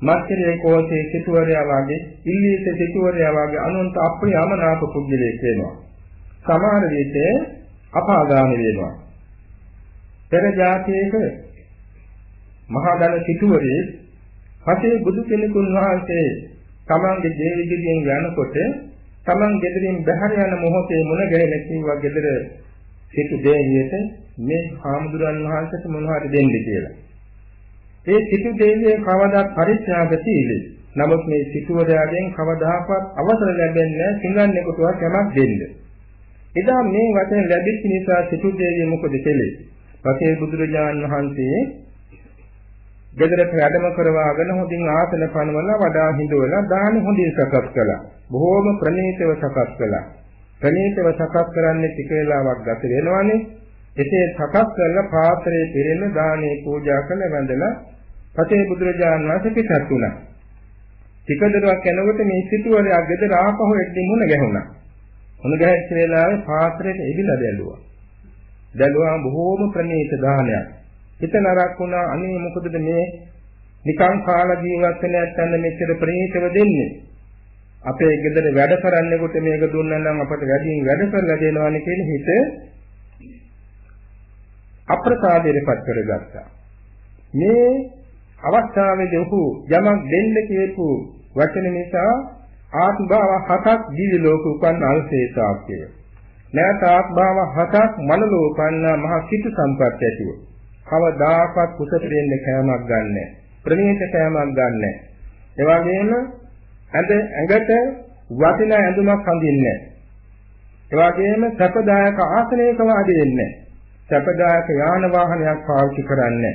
මත්කලේ කෝසේ සිටුවරයා වගේ ඉල්ලීස සිටුවරයා වගේ අනුන්ට අප්‍රියමනාප පුද්ගලයෙක් වෙනවා. සමහර විට අපාගාමි වෙනවා. පෙර જાතියක මහා ධන සිටුවරේ පසේ බුදු කෙනෙකුන් වහන්සේ තමන්ගේ ජීවිතයෙන් යනකොට තමන් ගෙදරින් බැහැර යන මොහොතේ මුණ ගැහෙන කිව්වා ගෙදර සිටු දෙවියට මේ හාමුදුරන් වහන්සේට මොනවද දෙන්නේ කියලා. ඒ සිටු දෙවිය කවදාත් පරිත්‍යාගශීලී. නමුත් මේ සිටුවරයාගෙන් කවදාකවත් අවසර ලැබෙන්නේ සිංගන්නේකටවත් යමක් දෙන්න. එදා මේ වචන ලැබිච්ච නිසා සිටු දෙවිය මොකද කළේ? පසේ බුදුරජාණන් වහන්සේ ගෙදරට වැඩම කරවාගෙන හොඳින් ආසන පනවලා වඩා හිඳවලා දාන හොඳින් සකස් කළා. බොහෝම ප්‍රණීතව සකස් කළා. ප්‍රණීතව සකස් කරන්නේ ටික වේලාවක් ගත වෙනවනේ. එසේ සකස් කරලා පාත්‍රයේ පිරෙන දානේ පූජා කළ වැඳලා පතේ බුදුරජාණන් වහන්සේ පිටත් වුණා. ටික දරුවක් යනකොට මේ සිටුවරයා ගෙදර ආපහු එද්දී මුණ ගැහුණා. මුණ ගැහිච්ච වෙලාවේ පාත්‍රයට එදිලා බැලුවා. බැලුවාම බොහෝම ප්‍රණීත දානයක්. හිත නරක් වුණා අනේ මොකදද මේ නිකං කාලා ජීවත් වෙන නැත්නම් මෙච්චර ප්‍රණීතව දෙන්නේ. අපේ ගෙදර වැඩ කරන්නෙකුට මේක දුන්නා නම් අපට වැඩියෙන් වැඩ කරලා දෙනවනේ කියන හිත අප්‍රසාදයටපත් කරගත්තා. මේ අවස්ථාවේදී ඔහු යමක් දෙන්න කියපු වචන නිසා ආත්මභාව හතක් දිවි ලෝක උපන්න අල්සේසාක්කය. නැවත ආත්මභාව හතක් මනලෝ උපන්න මහ සිතු සම්පත් ඇතිව. කවදාකවත් කුසට දෙන්න කෑමක් ගන්නෑ. ප්‍රණීත කෑමක් ගන්නෑ. ඒ වගේම ඇඳ ඇඟට වටිනා ඇඳුමක් අඳින්නේ නැහැ. ඒ වගේම සැපදායක ආසනයක වාඩි වෙන්නේ නැහැ. සැපදායක යාන වාහනයක් පාවිච්චි කරන්නේ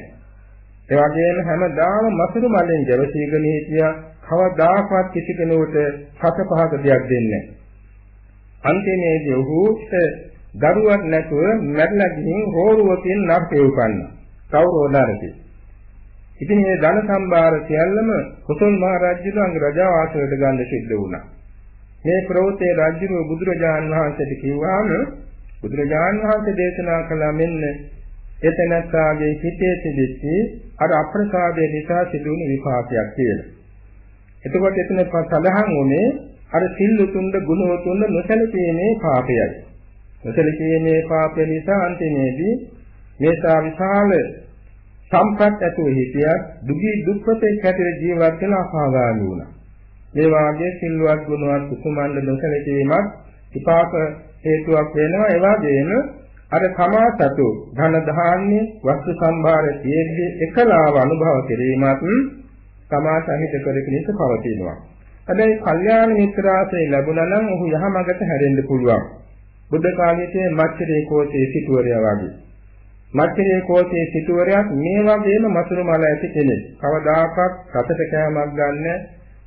ඒ වගේම හැමදාම මසුරු මලෙන් ජවසීගෙන හිටියා කවදාකවත් කිසි කෙනෙකුට හත පහක දෙයක් දෙන්නේ අන්තිමේදී ඔහුට දරුවක් නැතුව මැරලා ගිහින් රෝරුවකින් නරකේ උපන්නා. කවුරෝ නරකේ. ඉතින් මේ ධන සම්භාර සියල්ලම කුසල් මහ රජුගේ රජා වාසයට ගන්න සිද්ධ වුණා. මේ ප්‍රෝතේ රජුව බුදුරජාන් වහන්සේට කිව්වාම බුදුරජාණන් වහන්සේ දේශනා කළා මෙන්න එතනත්තාගේ හිතේ තිබෙච්චි අර අප්‍රසාදයේ නිසා සිදුවුණු විපාකයක් කියලා. එතකොට එතන සඳහන් වුණේ අර සිල් උතුම්ද ගුණ උතුම්ද නොසැලකීමේ පාපයයි. නොසැලකීමේ පාපය නිසා අන්තිමේදී මේසා විශාල සම්පත් ඇතුව හිටියත් දුගී දුක්ඛතේ කැටිර ජීවත් වෙන අපාගාමී වුණා. මේ වාගේ සිල්වත් ගුණවත් කුසුමන්ද නොසැලකීමත් විපාක හේතුවක් වෙනවා ඒ වගේම අර තමා සතු ධන ධාන්‍ය වස්තු සම්භාර තියෙද්දී එකලාව අනුභව කිරීමත් තමා සහිත කරගෙන පවතිනවා. හැබැයි කල්යාණ මිත්‍රාශ්‍රය ලැබුණා නම් ඔහු යහමඟට හැරෙන්න පුළුවන්. බුද්ධ කාලයේ මච්චරේ කෝටේ සිටුවරයා වගේ. මච්චරේ කෝටේ සිටුවරයාත් මේ වගේම මසුරු මල ඇති කෙනෙක්. කවදාකවත් රටට කෑමක් ගන්න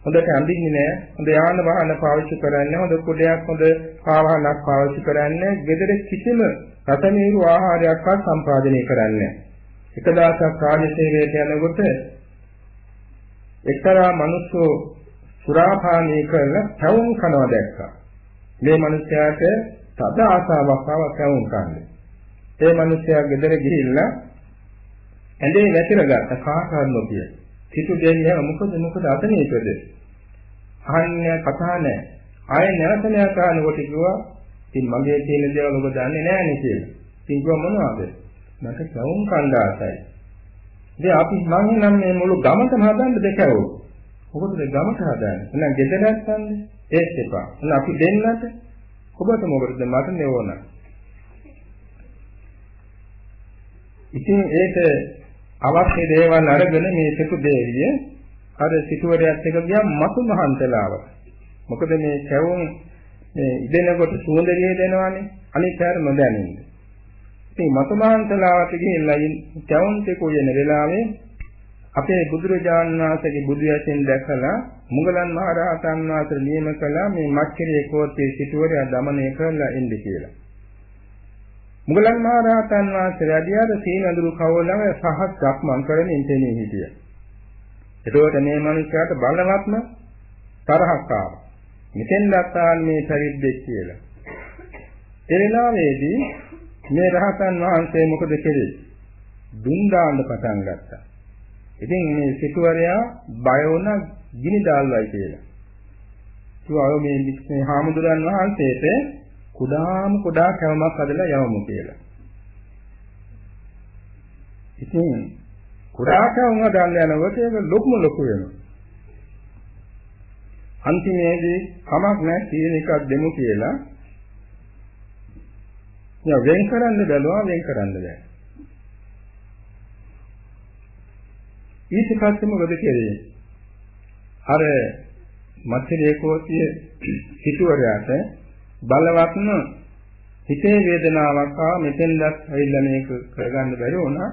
හොඳට අඳින්නේ නැහැ. හොඳ යාන වාහන පාවිච්චි කරන්නේ, හොඳ කුඩයක් හොඳ පාවහනක් පාවිච්චි කරන්නේ, ගෙදර කිසිම රසමීරු ආහාරයක්වත් සම්පාදනය කරන්නේ එක දවසක් රාජසේවයට යනකොට එක්තරා මිනිස්සු සුරාපානය කරලා පැවුම් කනවා දැක්කා. මේ මිනිස්යාට තද ආසාවක් ආව පැවුම් කන්නේ. ඒ මිනිස්යා ගෙදර ගිහිල්ලා ඇඳේ වැතිරගත්ත කාටවත් නොකිය. සිටු දෙන්නේ මොකද මොකද අතනේකද? අහන්නේ කතා නැහැ. ආයෙ නැවත නැවත අහනකොට කිව්වා ඉතින් මගේ තියෙන දේවල් ඔබ දන්නේ නැහැ නේ කියලා. ඉතින් කිව්වා මොනවද? මට සවුම් කණ්ඩායසයි. ඉතින් අපි මං නම් මේ මුළු ගමකම හදන්න දෙකවෝ. ඔබට ගමක හදන්න. එහෙනම් ගෙදරක් ගන්න. ඒත් එපා. එහෙනම් අපි දෙන්නට ඔබට මොකටද මට නෙවෝන. ඉතින් ඒක අවශ්‍ය දේවල් අරගෙන මේ සුදු දෙවිය අර සිටුවරයත් එක ගියා මතු මහන්තලාවට. මොකද මේ කැවුම් මේ ඉදෙනකොට සුවඳලිය දෙනවානේ. අනිත් හැර නොදැනෙන්නේ. ඉතින් මතු මහන්තලාවට ගිහිල්ලා කැවුම් ටික උයන වෙලාවේ අපේ බුදුරජාණන් වහන්සේගේ බුදු ඇසෙන් දැකලා මුගලන් මහ රහතන් වහන්සේ නියම කළා මේ මච්චරේ කෝට්ටේ සිටුවරයා දමනය කරලා ඉන්න කියලා. මුගලන් මහ රහතන් වහන්සේ වැඩියාද සීනඳුරු කවලම සහස් ගක්මන් කරමින් ඉඳෙනේ හිටියා. එතකොට මේ මිනිස්යාට බලවත්ම තරහක් ආවා. මෙතෙන් දැක්කාන් මේ පරිද්දෙක් කියලා. ඒ වෙලාවේදී මේ රහතන් වහන්සේ මොකද කළේ? දුන් දාන්න පටන් ගත්තා. ඉතින් මේ සිටුවරයා බය වුණා ගිනි දාල්වයි කියලා. කිව්වා මේ මේ හාමුදුරන් වහන්සේට කුඩාම කුඩා කැවමක් හදලා යවමු කියලා. ඉතින් කුඩා කැවම හදන්න යනකොට ඒක ලොකුම ලොකු වෙනවා. අන්තිමේදී කමක් නැහැ සීන එකක් දෙමු කියලා. යා වෙන් කරන්න බැලුවා වෙන් කරන්න බැහැ. ඊට පස්සේ මොකද කෙරේ? අර මත්ස්‍ය කෝටිය සිටුවරයාට බලවත්ම හිතේ වේදනාවක් ආව මෙතෙන්දත් ඇවිල්ලා මේක කරගන්න බැරි වුණා.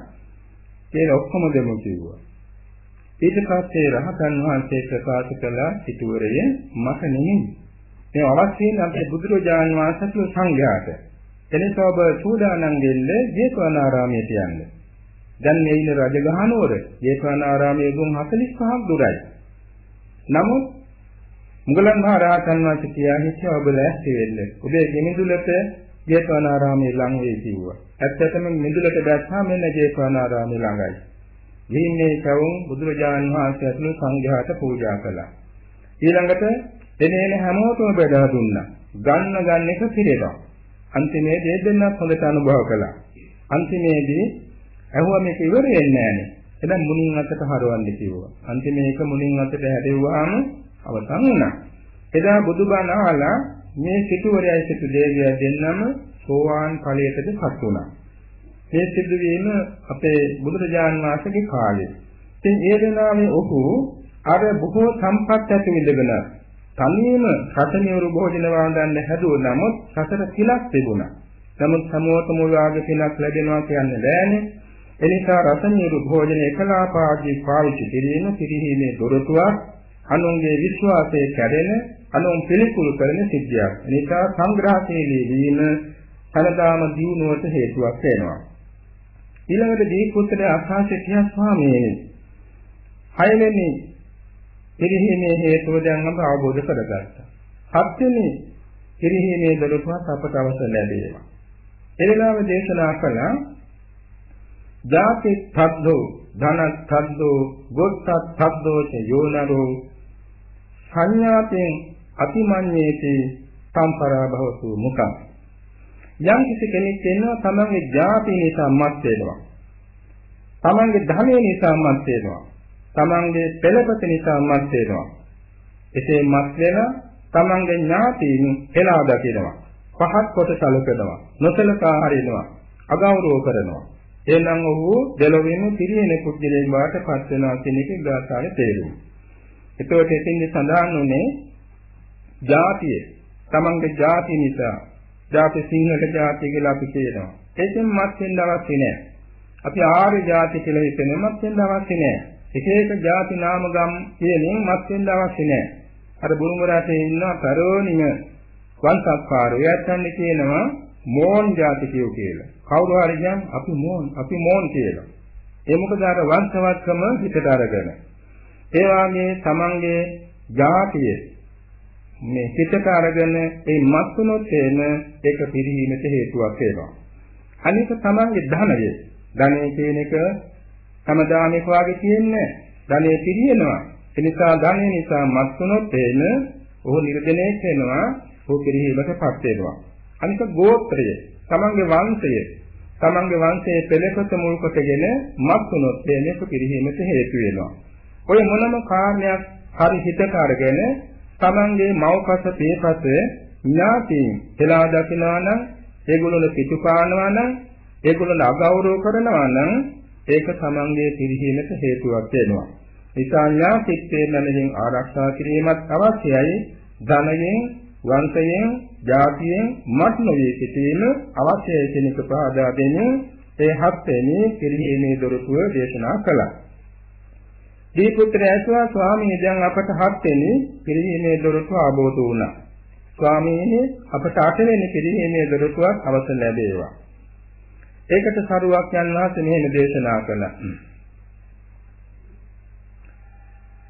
ඒක ඔක්කොම දෙමු කිව්වා. ඊට පස්සේ රහතන් වහන්සේ ප්‍රකාශ කළ සිටුවරය මට නෙමෙයි. මේ අවශ්‍යයෙන් අපේ බුදුරජාන් වහන්සේගේ සංඝයාට. එනිසා ඔබ සූදානම් වෙන්නේ ජේතවනාරාමයට යන්න. දැන් මේ ඉන්න රජගහනුවර ජේතවනාරාමයේ ගුණ 45ක් දුරයි. නමුත් මුගලන් මහ රහතන් වහන්සේ කියා හිටියා ඔබ ලෑස්ති වෙන්න. ඔබේ ගෙමිදුලට ජේතවනාරාමයේ ළඟ වෙයි කිව්වා. ඇත්තටම මිදුලට දැස්සා මෙන්න ජේතවනාරාමයේ ළඟයි. ගිහින්නේ කවුන් බුදුරජාණන් වහන්සේ අතුළු සංඝයාට පූජා කළා. ඊළඟට එනේන හැමෝටම බෙදා දුන්නා. ගන්න ගන්න එක පිළිගා. අන්තිමේදී දෙන්නත් හොඳට අනුභව කළා. අන්තිමේදී ඇහුවා මේක ඉවර වෙන්නේ නැහනේ. එහෙනම් මුණින් අතට හරවන්න කිව්වා. අන්තිමේ එක මුණින් අතට හැදෙව්වාම අවසන් වුණා. එදා බුදුබණ අහලා මේ සිටුවරයයි සිටු දේවිය දෙන්නම සෝවාන් ඵලයටදපත් වුණා. මේ සිදුවීම අපේ බුදුරජාන් වහන්සේගේ කාලේ. ඉතින් ඒ වෙනාවේ ඔහු අර බොහෝ සම්පත් ඇති විඳගෙන තනියම රතනියරු භෝජන වන්දන්න හැදුව නමුත් සතර කිලක් තිබුණා. නමුත් සමෝතම වාගේ කිලක් ලැබෙනවා කියන්නේ බෑනේ. එනිසා රතනියරු භෝජන එකලාපාදී පාවිච්චි කිරීම පිරිහීමේ දොරටුවක් අනුන්ගේ විශ්වාසයේ කැඩෙන අනුන් පිළිකුල් කරන සිද්ධියක්. එනිසා සංග්‍රහශීලී වීම හැමදාම දියුණුවට හේතුවක් වෙනවා. ඊළඟට දීපුත්‍ර අසාසිතිය ස්වාමීනි. හයවෙනි පිරිහීමේ හේතුව දැන් අප අවබෝධ කරගත්තා. හත්වෙනි පිරිහීමේ දොරටුවත් අපට අවසර ලැබේවා. එලෙනාව දේශනා කළා ජාති තද්දෝ ධන තද්දෝ ගොත්ත තද්දෝ ච යෝනරෝ සංඥාතෙන් අතිමඤ්ඤේති සම්පරා භවතු මුඛං. යම් කිසි කෙනෙක් ඉන්නවා තමන්ගේ ජාති නිසා මත් වෙනවා තමන්ගේ ධනය නිසා මත් වෙනවා තමන්ගේ පෙළපත නිසා මත් වෙනවා එසේ මත් වෙන තමන්ගේ ඥාතීන් එලා දකිනවා. පහත් කොට සැලකනවා. නොසලකා හරිනවා. අගෞරව කරනවා. එනම් ඔහු දෙලොවෙම පිරියෙන කුජලයෙන් වාට පත් වෙනවා කියන එක ගාථාවේ තේරුම. එතකොට එතින්දි සඳහන් උනේ ජාතිය තමන්ගේ ජාති නිසා ජාති සිංහල ජාතිය කියලා අපි කියනවා. ඒකෙන් මත් වෙන්න අවශ්‍ය නැහැ. අපි ආර්ය ජාති කියලා හිතන්නේ මත් වෙන්න අවශ්‍ය නැහැ. එක එක ජාති නාම ගම් කියලින් මත් වෙන්න අවශ්‍ය නැහැ. අර බුරුම රටේ ඉන්න පරෝණිම වංශස්කාරය යැත්තන් කියනවා මෝන් ජාතිකයෝ කියලා. කවුරු හරි කියන් අපි මෝන් අපි මෝන් කියලා. ඒ මොකද අර වංශවත්කම හිතට අරගෙන. ඒ වාගේ තමන්ගේ ජාතිය මේ හිතට අරගෙන ඒ මත්තුනොත් එන ඒක පිළිහිමට හේතුවක් වෙනවා. අනික තමන්ගේ ධනය. ධනය කියන එක හැමදාම එක වාගේ තියෙන්නේ ධනය පිළියෙනවා. ඒ නිසා ධනය නිසා මත්තුනොත් එන ඔහු නිර්දනය වෙනවා. ඔහු පිළිහිමටපත් වෙනවා. අනික ගෝත්‍රය, තමන්ගේ වංශය, තමන්ගේ වංශයේ පෙළපත මුල් කොටගෙන මත්තුනොත් මේක පිළිහිමට හේතු වෙනවා. ඔය මොනම කාරණයක් හරි හිතට අරගෙන තමන්ගේ මව්පස පියපස ඥාතීන් එලා දකිනවා නම් ඒගොල්ලෝ පිටුපානවා නම් ඒගොල්ලෝ අගෞරව කරනවා නම් ඒක තමන්ගේ පිරිහීමට හේතුවක් වෙනවා. ඉතාලියා සිත්තේ මනමින් ආරක්ෂා කිරීමත් අවශ්‍යයි. ධනයෙන්, වංශයෙන්, ජාතියෙන් මත් නොවේ සිටීම අවශ්‍යයි කියන එක පහදා දෙමින් ඒ හත්වෙනි පිරිහීමේ දොරටුව දේශනා කළා. දී පුත්‍රය ඇසුවා ස්වාමීනි දැන් අපට හත්වෙනි පිරිහීමේ දොරටුව ආબોධ වුණා. ස්වාමීනි අපට අටවෙනි පිරිහීමේ දොරටුවක් අවසන් ලැබේවා. ඒකට සරුවක් යන වාසේ මෙහෙම දේශනා කළා.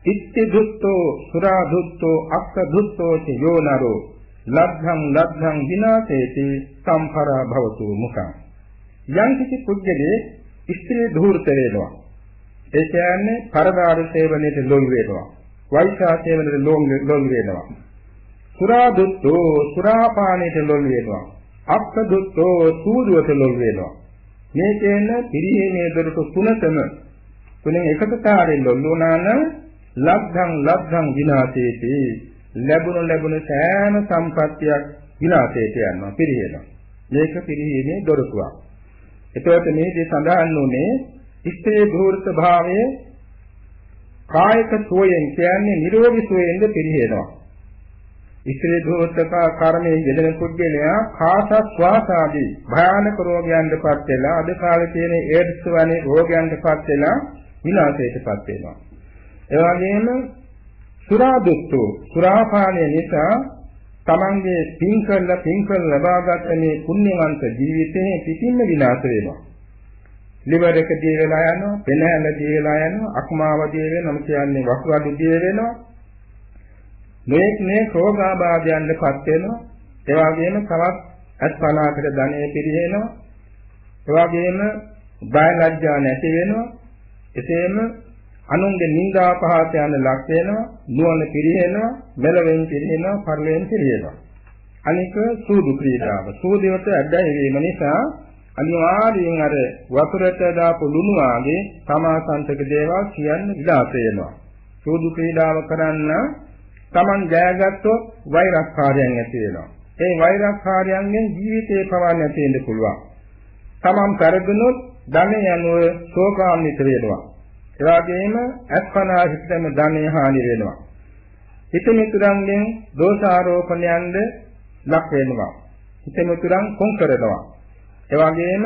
ඉත්ති දුත්තෝ සුරා දුත්තෝ අක්ක දුත්තෝ ච යෝනරෝ ලබ්ධං ලබ්ධං විනාශේති සම්පරා භවතු මුඛං යම් කිසි පුද්ගලයේ ස්ත්‍රී ධූර්ත වේනවා ඒ කියන්නේ පරදාර සේවනයේ ලොල් වේනවා වෛශා සේවනයේ ලොල් වේනවා සුරා දුත්තෝ සුරාපානයේ ලොල් වේනවා අක්ක දුත්තෝ සූදුවට ලොල් වේනවා මේ කියන පිරිහීමේ දොරටු තුනතම තුනෙන් එකකතාරෙන් ලොල් වුණා නම් ලබ්ධං ලබ්ධං විනාශේති. ලැබුණු ලැබුණු සෑම සම්පත්තියක් විනාශයට යනවා පිරිහෙනවා. මේක පිරිහීමේ දොරටුවක්. එතකොට මේකේ සඳහන් වුනේ ඉස්තේ භූර්ත භාවයේ කායික සෝයෙන් කියන්නේ නිරෝගී සෝයෙන්ද පිරිහෙනවා ඉස්ත්‍රී භූර්තක කර්මයේ යෙදෙන පුද්ගලයා කාස ශ්වාසාදී භයානක රෝගයන්ටපත් වෙලා අද කාලේ තියෙන ඒඩ්ස් වැනි රෝගයන්ටපත් වෙලා විනාශයටපත් වෙනවා ඒ වගේම සුරා දුක්ඛ සුරාපානය නිසා තමන්ගේ පින් කරලා පින් කරලා ලබාගත් මේ පුණ්‍යවන්ත ජීවිතේ පිටින්ම විනාශ වෙනවා. Liver එක දිය වෙලා යනවා, පෙනහැල දිය වෙලා යනවා, අක්මාව දිය වෙනවා, නම් කියන්නේ වකුගඩු දිය වෙනවා. මේක මේ රෝගාබාධයන්ටපත් වෙනවා. ඒ වගේම තවත් අස්පනාකට ධනෙ පිරිහෙනවා. ඒ වගේම බය ලැජ්ජා නැති වෙනවා. එසේම අනුන්ගේ නිന്ദා පහත යන ලක් වෙනවා නුවණ පිරිහෙනවා මෙලවෙන් පිරිහෙනවා පරිලෙන් පිරිහෙනවා අනික සූදු ක්‍රීඩාව සූදේවට ඇඩයි වීම නිසා අනිවාර්යයෙන් අර වතුරට දාපු ලුණු ආගේ සමාසන්තක දේවල් කියන්න විලාස වෙනවා සූදු ක්‍රීඩාව කරන්න Taman ජයගත්තොත් වෛරක්කාරයන් ඇති වෙනවා ඒ වෛරක්කාරයන්ගෙන් ජීවිතේ පවන්න නැති වෙන්න පුළුවන් Taman පෙරදුනොත් ධනෙ යනුව ශෝකාන්විත වෙනවා ඒ වගේම අස්පනා හිතෙම ධනෙ හානි වෙනවා. හිත මිතුරන්ගෙන් දෝෂාරෝපණයන්ද ලක් වෙනවා. හිත මිතුරන් කොන් කරනවා. ඒ වගේම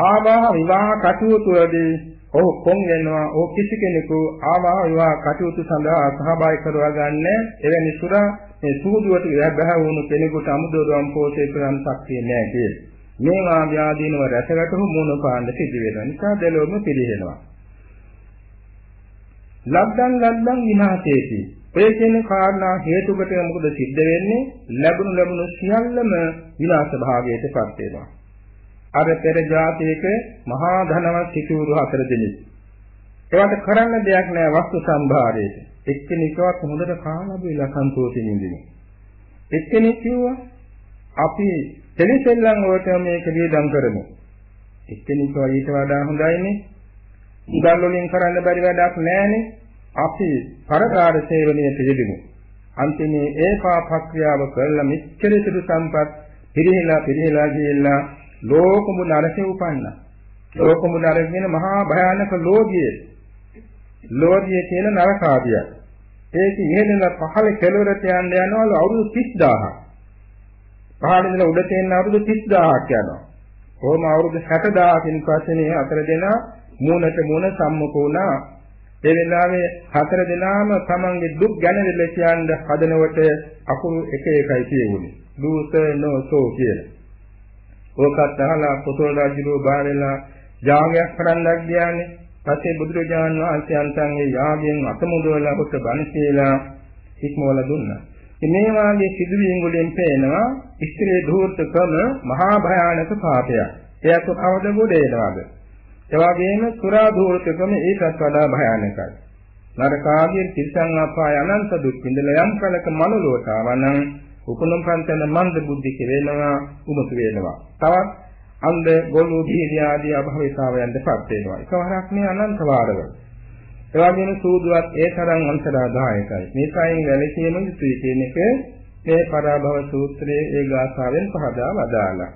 ආවාහ විවාහ කටයුතු වලදී ඔහු කොන් වෙනවා. ඔහු කිසි කෙනෙකු ආවාහ විවාහ කටයුතු සඳහා සහභාගී කරවා ගන්න එවැනි සුරා මේ සූදුවට වැබහ වුණු කෙනෙකුට අමුදොරම් පෝෂේ කරන්න ශක්තිය නැහැ කියලා. මේ වාගේ ආදීනව රැසගටු මුණ පාන්න සිදු වෙනවා. නිසා දෙලොවම පිළිහෙනවා. ලබ්ධං ලබ්ධං විනාශේති. ඔය කියන කාරණා හේතුකට මොකද සිද්ධ වෙන්නේ? ලැබුණු ලැබුණු සියල්ලම විනාශ භාවයටපත් වෙනවා. අර පෙර જાතියක මහා ධනවත් සිටුරු හතර දෙනෙක්. ඒවට කරන්න දෙයක් නෑ වස්තු සම්භාරයේ. එක්කෙනෙක්වත් හොඳට කාලා බීලා සන්තෝෂයෙන් ඉඳිනේ. එක්කෙනෙක් කිව්වා අපි තෙලිසෙල්ලම් වලට මේක වියදම් කරමු. එක්කෙනෙක් ඊට වඩා හොඳයිනේ. උගල් වලින් කරන්න බැරි වැඩක් නැහැනේ. අපි පරකාර සේවනයේ යෙදෙමු. අන්තිමේ ඒකාපක්‍රියාව කළා මිච්ඡරිත සම්පත් පිරිහිලා පිරිහිලා ගියලා ලෝකමු නරකේ උපන්නා. ලෝකමු නරක කියන මහා භයානක ලෝධිය. ලෝධිය කියන නරකාදිය. ඒක ඉහළින් පහළ කෙළවරට යන්න යනවලු අවුරුදු 30000ක්. පහළ ඉඳලා උඩ තියෙන අවුරුදු 30000ක් යනවා. කොහොම අවුරුදු 60000කින් පස්සේ මේ හතර දෙනා මූණට මූණ සම්මුඛ වුණා. ඒ වෙලාවේ හතර දෙනාම තමන්ගේ දුක් ගැන දෙල කියන්න හදනකොට අකුරු එක එකයි කියුනේ. දූසනෝසෝ කියලා. ඕකත් අහලා පොතොල් රජුගේ බාරෙලා යාගයක් කරන්නක් ගියානේ. පස්සේ බුදුරජාණන් වහන්සේ අන්තන් ඒ යාගයෙන් අතමුදවලා කොට බණ කියලා ඉක්මවලා දුන්නා. මේ වාගේ සිදුවීම් වලින් පේනවා ස්ත්‍රී ධූර්තකම මහා භයානක පාපයක්. එයත් කවද ගොඩේනවාද? ඒ වගේම සුරා ධූර්තකම ඒකත් වඩා භයානකයි. නරකාගේ තිරසං අපාය අනන්ත දුක් විඳලා යම් කලක මනුලොවට ආවනම් උපනම් පන්තන මන්ද බුද්ධික වෙනවා උමතු වෙනවා. තවත් අන්ධ ගොළු දීදී ආදී අභවිතාවයන්ටපත් වෙනවා. එකවරක් මේ අනන්ත වාරවල එවැගේම සූදුවත් ඒ තරම් අන්තරාදායකයි. මේකයින් වැළකීම යුතුයි කියන එක මේ පරාභව සූත්‍රයේ ඒ ගාථාවෙන් පහදා වදාලා.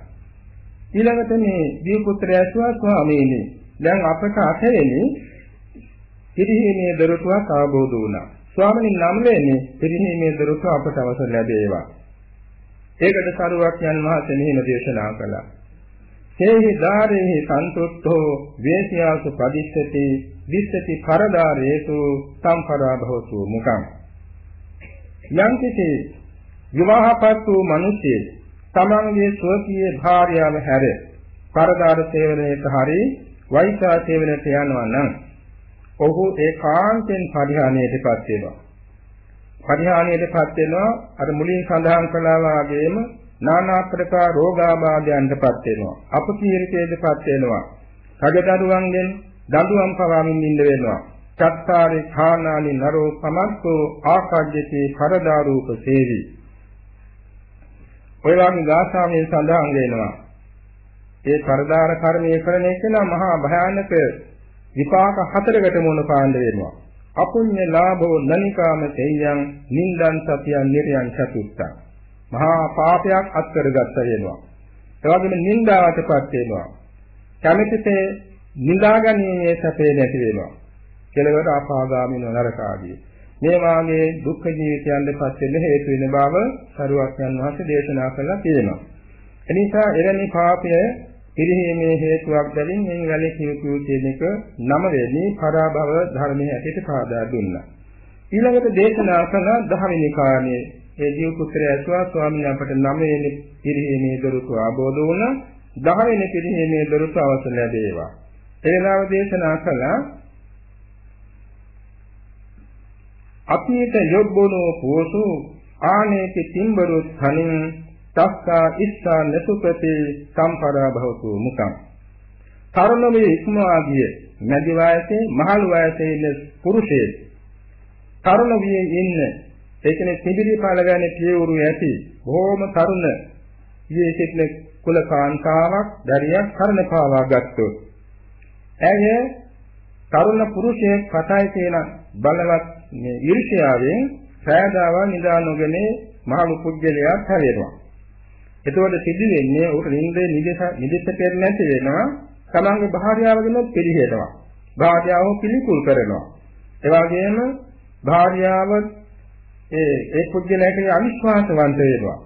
ඊළඟට මේ දීපුත්‍රය ඇසුවා ස්වාමීනි දැන් අපට අතෙන්නේ පිරිහීමේ දොරටුවක් අවබෝධ වුණා. ස්වාමීන් නම් වෙන්නේ පිරිහීමේ දොරටුව අපට අවසර ලැබේවා. ඒකට සරුවක් යන මහසේ මෙහිම දේශනා කළා. හේහි ධාරේහි සන්තුට්ඨෝ වේසියාසු පදිස්සති විස්සති කරදාරේසු සම්පරා භවතු මුකං යම් කිසි විවාහපත් වූ මිනිසෙක් තමන්ගේ ස්වකීය භාර්යාව හැර කරදාර සේවනයේට හරි වෛසා සේවනයට යනවා නම් ඔහු ඒකාන්තෙන් පරිහානියටපත් වෙනවා. පරිහානියටපත් වෙනවා අර මුලින් සඳහන් කළා වගේම নানা ප්‍රකාර රෝගාබාධයන්ටපත් වෙනවා. අපකීර්තියටපත් වෙනවා. රජදරුවන්ගෙන් දඬුවම් පවාමින් ඉන්න වෙනවා. චත්තාරේ khānāni නරෝ පමස්සෝ ආකජ්ජති කරදාරූප සේවි. ඔය වගේ ගාථාවෙන් සඳහන් වෙනවා. ඒ කරදාර කර්මයේ කරන එක නම් මහා භයානක විපාක හතරකට මුණ පාණ්ඩ වෙනවා. අපුඤ්ඤ ලාභෝ නනිකාම තෙයං නින්දං සතියං නිර්යං චතුත්තං. මහා පාපයක් අත්කරගත්ත වෙනවා. ඒ වගේම නින්දාවටපත් වෙනවා. කැමැතිසේ නිදාගැනීමේ සැපේ නැති වෙනවා. කෙලවර අපාගාමී නරක ආදී. මේ වාගේ දුක්ඛ ජීවිතයන්ට පත් වෙන්න හේතු වෙන බව සරුවක්යන් වහන්සේ දේශනා කළා තියෙනවා. එනිසා එවැනි පාපය පිරිහීමේ හේතුවක් බැවින් මේ වැලේ කියු කියන එක නම වෙන්නේ පරාභව ධර්මයේ ඇටියට පාදා දුන්නා. ඊළඟට දේශනා කළ දහවෙනි කාණේ ඒ ජීව පුත්‍රය ඇසුවා ස්වාමීන් අපට නම වෙන්නේ පිරිහීමේ දොරටු ආબોධ වුණා. දහවෙනි පිරිහීමේ දොරටු අවසන් ලැබේවා. ඒ වෙලාව දේශනා කළා අපීත යොබ්බනෝ පෝසු ආනේති තිම්බරු ධනින් තස්සා ඉස්සා නසුපති සම්පරා භවතු මුකං තරුණමේ ඉක්මවා ගිය මැදි වයසේ මහලු වයසේ ඉන්න පුරුෂයෙක් තරුණ වියේ ඉන්න ඒ කියන්නේ සිබිලි පාලගන්නේ පියවරු ඇති බොහොම තරුණ වියේ සිටින කුල කාන්තාවක් දරියක් කරණ පාවා ගත්තොත්. ඇය තරුණ පුරුෂයෙක් කටයි කියන බලවත් මේ ඊර්ෂ්‍යාවෙන් සෑදාව නිදා නොගෙන මහලු පුජ්‍යලයා හැරෙනවා. එතකොට සිදු වෙන්නේ උට නින්දේ නිදෙස නිදෙස පෙර නැති වෙනවා. තමන්ගේ භාර්යාවගෙන් පිළිහෙනවා. භාර්යාව පිළිකුල් කරනවා. ඒ වගේම භාර්යාව ඒ ඒ පුජ්‍යලයට අවිශ්වාසවන්ත වෙනවා.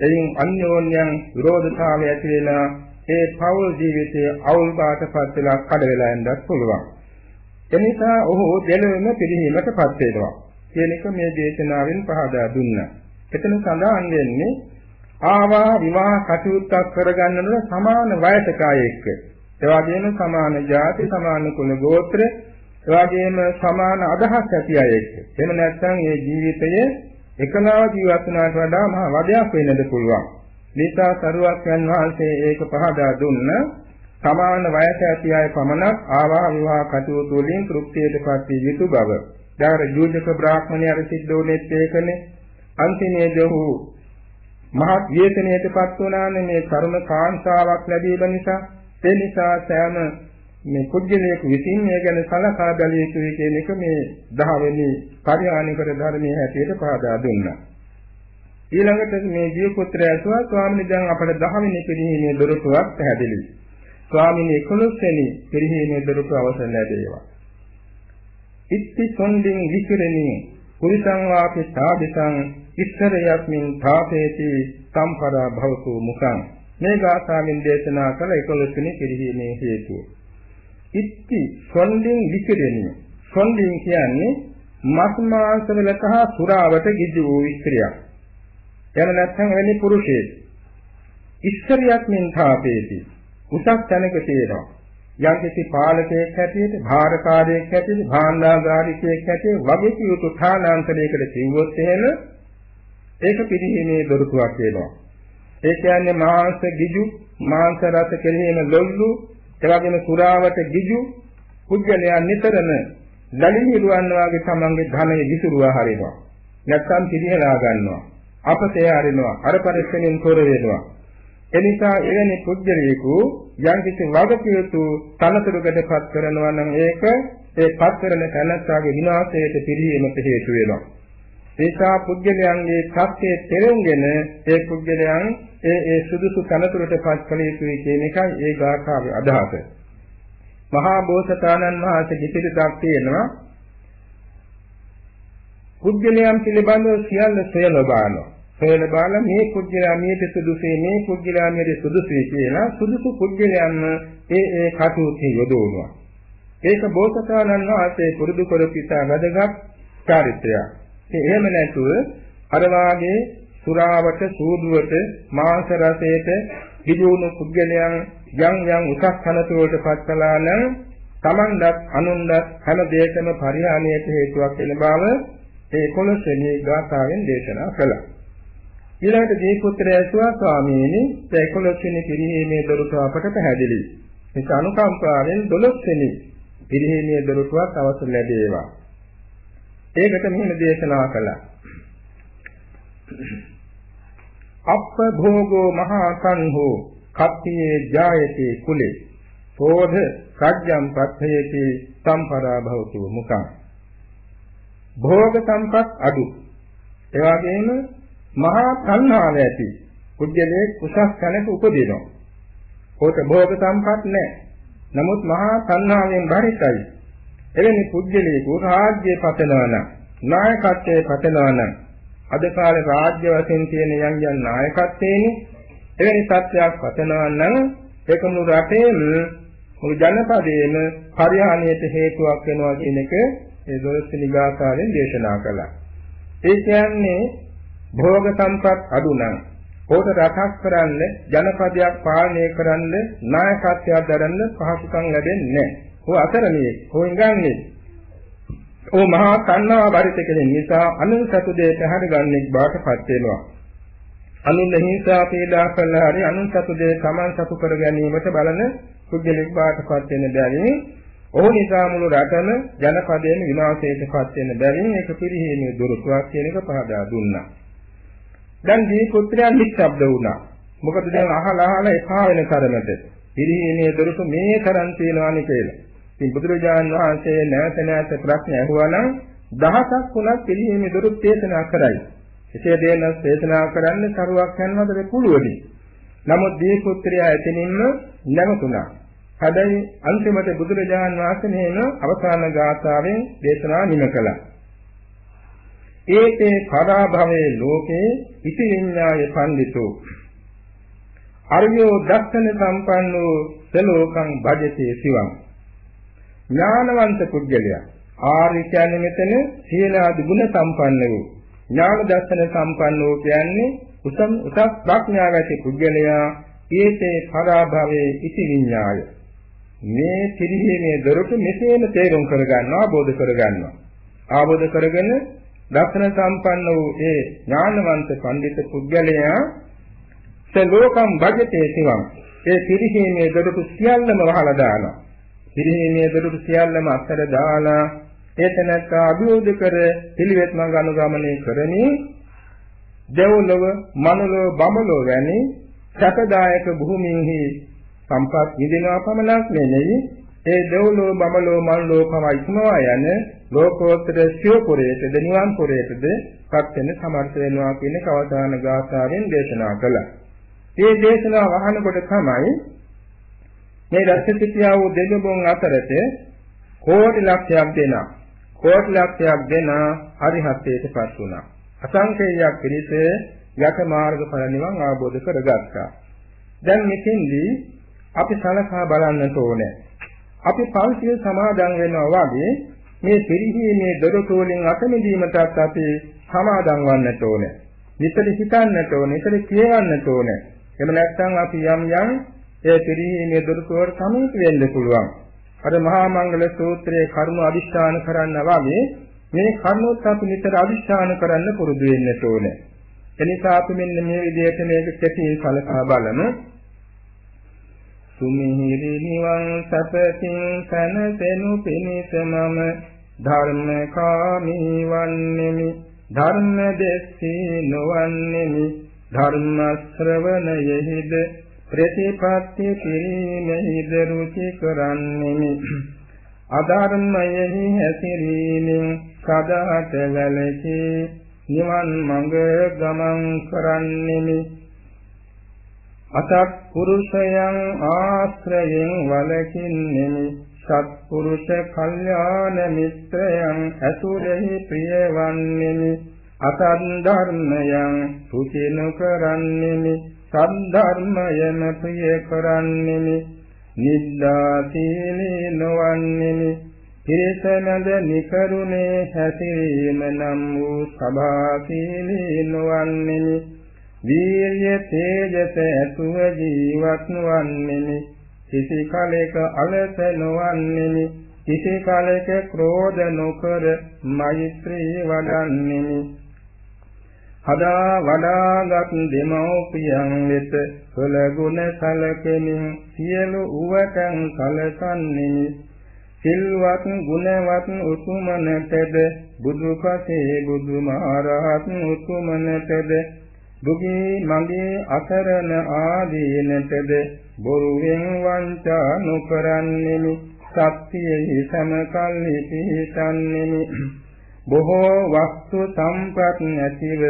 එයින් අන්‍යෝන්‍යයන් විරෝධතාවය ඇති වෙලා ඒ පෞල් ජීවිතයේ අවුල් බාටපත් වෙලා කඩ වෙලා යන්නත් පුළුවන්. එනිසා ඔහු දෙලොවම පිළිහිමටපත් වෙනවා. කියන එක මේ දේශනාවෙන් පහදා දුන්නා. එතන සඳහන් වෙන්නේ ආවා විවාහ කටයුත්තක් කරගන්නන සමාන වයසක අය එක්ක. ඒ වගේම සමාන ජාති, සමාන කුල ගෝත්‍ර, ඒ වගේම සමාන අදහස් ඇති අය එක්ක. එහෙම නැත්නම් මේ ජීවිතයේ එකලාව ජීවත් වුණාට වඩා මහා වදයක් වෙන්නද පුළුවන්. නිසා සරුවක් යන වහන්සේ ඒක පහදා දුන්න සමාන වයස ඇති අය පමණක් ආවා විවාහ කටයුතු වලින් තෘප්තියටපත් වී යුතු බව. දාර යෝජක බ්‍රාහ්මණයර සිද්ධෝනෙත් ඒකනේ. අන්තිමේදී ඔහු මහත් වේතනයටපත් වුණානේ මේ කර්ම කාංසාවක් ලැබීම නිසා. ඒ නිසා සෑම මේ කුජලයක විසින් මේ ගැන සලකා බැලිය යුතුයි කියන එක මේ දහවෙනි පරිහානිකර ධර්මයේ හැටියට පහදා දුන්නා. ඊළඟට මේ ජීව පුත්‍රය ඇසුවා ස්වාමීන් දැන් අපට දහවෙනි පිරිහීමේ දොරටුවක් පැහැදිලියි. ස්වාමීන් 11 වෙනි පිරිහීමේ දොරටුව අවසන් ලැබේවා. ඉත්ති සොණ්ඩින් විකිරණී පුරිසං වාපි සාදිසං ඉස්සරයත්මින් තාපේති සම්පරා භවතු මුඛං මේ ගාථාවෙන් දේශනා කළ 11 වෙනි පිරිහීමේ හේතුව. ඉත්ති සොණ්ඩින් විකිරණී සොණ්ඩින් කියන්නේ මස් මාංශ වලට හා සුරාවට ගිජු වූ ස්ත්‍රියක්. එන නැත්නම් එවැනි පුරුෂයෙක්. ඉස්සරයත්මින් තාපේති උසස් තැනක තියෙනවා. යම්කිසි පාලකයෙක් හැටියට, භාරකාරයෙක් හැටියට, භාණ්ඩාගාරිකයෙක් හැටියට වගේ කියුතු ථානාන්තරයකට කිව්වොත් එහෙම ඒක පිළිහිමේ දොරටුවක් වෙනවා. ඒ කියන්නේ මාංශ ගිජු, මාංශ රස කෙරෙහිම ලොල්ලු, එවැගේම සුරාවට ගිජු පුද්ගලයන් නිතරම ලලිනිරුවන් වාගේ තමන්ගේ ධනය විසිරුවා හරිනවා. නැත්නම් පිළිහෙලා ගන්නවා. අපතේ හරිනවා. අර පරිස්සමෙන් තොර වෙනවා. එනිසා එවැනි පුද්ගලයෙකු යම්කිසි වගකියුතු තනතුරකටපත් කරනවා නම් ඒක ඒ පත් කරන තැනත්තාගේ විනාශයට පිළිීමට හේතු වෙනවා. ඒසා පුද්ගලයන්ගේ ත්‍ත්වයේ තෙරුම්ගෙන ඒ පුද්ගලයන් ඒ ඒ සුදුසු තනතුරට පත් කළ යුතුයි කියන එකයි ඒ ගාථාවේ අදහස. මහා බෝසතාණන් වහන්සේ පිටිටක් තියෙනවා පුද්ගලයන් පිළිබඳව සියල්ල සොයන බානවා. සොයන බාලා මේ පුද්ගලයා මේට සුදුසේ මේ පුද්ගලයා මේට සුදුසේ කියලා සුදුසු පුද්ගලයන්ම ඒ ඒ කටයුතු යොදවනවා. ඒක බෝසතාණන් වහන්සේ පුරුදු කරපිතා වැදගත් චාරිත්‍රයක්. ඒ එහෙම නැතුව අර වාගේ සුරාවට සූදුවට මාංශ රසයට දිජුණු පුද්ගලයන් යම් යම් උසස් තනතුරට පත් කළා නම් Tamandat අනුන්dat හැම දෙයකම පරිහානියට හේතුවක් වෙන බව ඒ 11 වෙනි ගාථාවෙන් දේශනා කළා. ඊළඟට දීපුත්‍රය ඇසුවා ස්වාමීනි ඒ 11 වෙනි පිරිහීමේ දොරටු අපට පැහැදිලි. ඒක අනුකම්පාවෙන් 12 වෙනි පිරිහීමේ දොරටුවක් අවසන් ලැබේවා. ඒකට මෙහෙම දේශනා කළා. අප්ප භෝගෝ මහා සංඝෝ කප්පියේ ජායති කුලේ. සෝධ සජ්ජම් පත්තේති සම්පරා භවතු මුඛං. භෝග සම්පත් අඩු. ඒ වගේම මහා සංහාව ඇති. කුජලයේ කුසස් තැනක උපදිනවා. කොට භෝග සම්පත් නැහැ. නමුත් මහා සංහාවෙන් බරිතයි එවැනි පුජ්‍යලේකු රාජ්‍ය පතනවා නම් නායකත්වයේ පතනවා නම් අද කාලේ රාජ්‍ය වශයෙන් තියෙන යම් යම් නායකත්වයේනේ එවැනි සත්‍යයක් පතනවා නම් ඒක මුළු රටේම මුළු ජනපදයේම පරිහානියට හේතුවක් වෙනවා කියන එක ඒ දොළොස්වෙනි ගාථාවෙන් දේශනා කළා. ඒ කියන්නේ භෝග සම්පත් අඩු නම් ඕක රටක් කරන්න ජනපදයක් පාලනය කරන්න නායකත්වයක් දරන්න පහසුකම් ලැබෙන්නේ නැහැ. ඔය අතරමේ කොහෙන්ගන්නේ ඕ මහා කන්නා බරිත කෙනෙක් නිසා අනුන් සතු දෙය පැහැරගන්නෙක් බාටපත් වෙනවා අනුන් හිංසා පීඩා කළා හරි අනුන් සතු දෙය Taman සතු කර ගැනීමට බලන කුජලෙක් බාටපත් වෙන බැවින් ඔහු නිසා මුළු රටම ජනපදයෙන් විනාශයටපත් වෙන බැවින් ඒක පිරිහීමේ දුරුතුවක් කියන එක පහදා දුන්නා. දැන් දී පුත්‍රයන් නිශ්ශබ්ද වුණා. මොකද දැන් අහලා අහලා එපා වෙන තරමට පිරිහීමේ දුරුතු මේ තරම් තියෙනවානි කියලා. ඉතින් බුදුරජාණන් වහන්සේ නැවත නැවත ප්‍රශ්න ඇහුවා නම් දහසක් වුණත් පිළිහිමේ දොරු දේශනා කරයි. එසේ දෙන දේශනා කරන්න කරුවක් යනවද පුළුවනි. නමුත් දී පුත්‍රයා එතනින්ම නැවතුණා. හැබැයි අන්තිමට බුදුරජාණන් වහන්සේ නේන අවසාන ගාථාවෙන් දේශනා නිම කළා. ඒතේ පරාභවයේ ලෝකේ ඉති විඤ්ඤාය පඬිතෝ අරියෝ දක්ෂණ සම්පන්නෝ සලෝකං භජතේ සිවං ඥානවන්ත පුද්ගලයා. ආර්ය කියන්නේ මෙතන සීලාදි ගුණ සම්පන්න වූ ඥාන දර්ශන සම්පන්න වූ කියන්නේ උසම් උසස් ප්‍රඥාව ඇති පුද්ගලයා ඊතේ පරාභවයේ ඉති විඤ්ඤාය. මේ පිළිහිමේ දොරටු මෙසේම තේරුම් කරගන්නවා ආબોධ කරගන්නවා. ආબોධ කරගෙන දර්ශන සම්පන්න වූ ඒ ඥානවන්ත පඬිත පුද්ගලයා සලෝකම් භජතේ සිවං ඒ පිළිහිමේ දොරටු සියල්ලම වහලා දානවා. පිරිහීමේ දොරටු සියල්ලම අත්තර දාලා ඒතනත් අභියෝධ කර පිළිවෙත් මඟ අනුගමනය කරමින් දෙව්ලොව මනුලොව බඹලොව වැනි සැපදායක භූමියෙහි සම්පත් විඳිනවා පමණක් නෙමෙයි ඒ දෙව්ලොව බඹලොව මනුලොව පවා ඉක්මවා යන ලෝකෝත්තර සිවපුරයටද නිවන් පුරයටද පත් වෙන සමර්ථ වෙනවා කියන කවදාන ගාථාවෙන් දේශනා කළා. මේ දේශනාව අහනකොට තමයි මේ රසසිතියා වූ දෙවියන් අතරට කෝටි ලක්ෂයක් දෙනා කෝටි ලක්ෂයක් දෙනා හරිහත්යටපත් වුණා. අසංකේයයක් පිළිස යට මාර්ගඵල නිවන් අවබෝධ කරගත්තා. දැන් මෙතෙන්දී අපි සලකා බලන්නට ඕනේ. අපි පෞසිය සමාදන් වෙනවා වගේ මේ පිරිහීමේ දොරටු වලින් අත මිදීමටත් අපි සමාදන් වන්නට ඕනේ. විතර හිතන්නට ඕනේ, විතර කියවන්නට ඕනේ. එහෙම නැත්නම් අපි යම් යම් ඒ පිරිහීමේ දුරුකවට සමීප වෙන්න පුළුවන්. අර මහා මංගල සූත්‍රයේ කර්ම අදිෂ්ඨාන කරන්න වගේ මේ කර්මොත් අපි නිතර අදිෂ්ඨාන කරන්න පුරුදු වෙන්න ඕනේ. එනිසා අපි මෙන්න මේ විදිහට මේක කෙටියෙන් කලකා බලමු. සුමිහිරි නිවන් සපතින් සනසෙනු පිණිස මම ධර්මකාමී වන්නෙමි ධර්ම දෙස්සී නොවන්නෙමි ධර්ම ශ්‍රවණයෙහිද ප්‍රතිපත්ති කිරීමෙහිද රුචි කරන්නෙමි. අධර්මයෙහි හැසිරීමෙන් සදාත වැළකී නිවන් මඟ ගමන් කරන්නෙමි. අසත් පුරුෂයන් ආශ්‍රයෙන් වලකින්නෙමි සත්පුරුෂ කල්යාණ මිත්‍රයන් ඇසුරෙහි ප්‍රියවන්නෙමි. අසත් ධර්මයන් සුචි නොකරන්නෙමි සද්ධර්මයම ප්‍රිය කරන්නෙමි. නිද්දාසීලී නොවන්නෙමි. පිරිසනද නිකරුණේ හැසිරීම නම් වූ සභාසීලී නොවන්නෙමි. වීර්ය තේජස ඇතුව ජීවත් වන්නෙමි කිසි කලෙක අලස නොවන්නෙමි. කිසි කලෙක ක්‍රෝධ නොකර මෛත්‍රී වඩන්නෙමි. හදා වඩාගත් දෙමෝපියන් වෙත කළ ගුණ සැලකෙමින් සියලු උවටන් සැලසන්නෙමි සිල්වත් ගුණවත් උතුමනටද බුදුපසේ බුදුමහරහත් උතුමනටද දුගී මගේ අසරණ ආදීනටද බොරුවෙන් වංචා නොකරන්නෙමි. සත්‍යයෙහි සමකල්හි පිහිටන්නෙමි. බොහෝ වස්තු සම්පත් නැතිව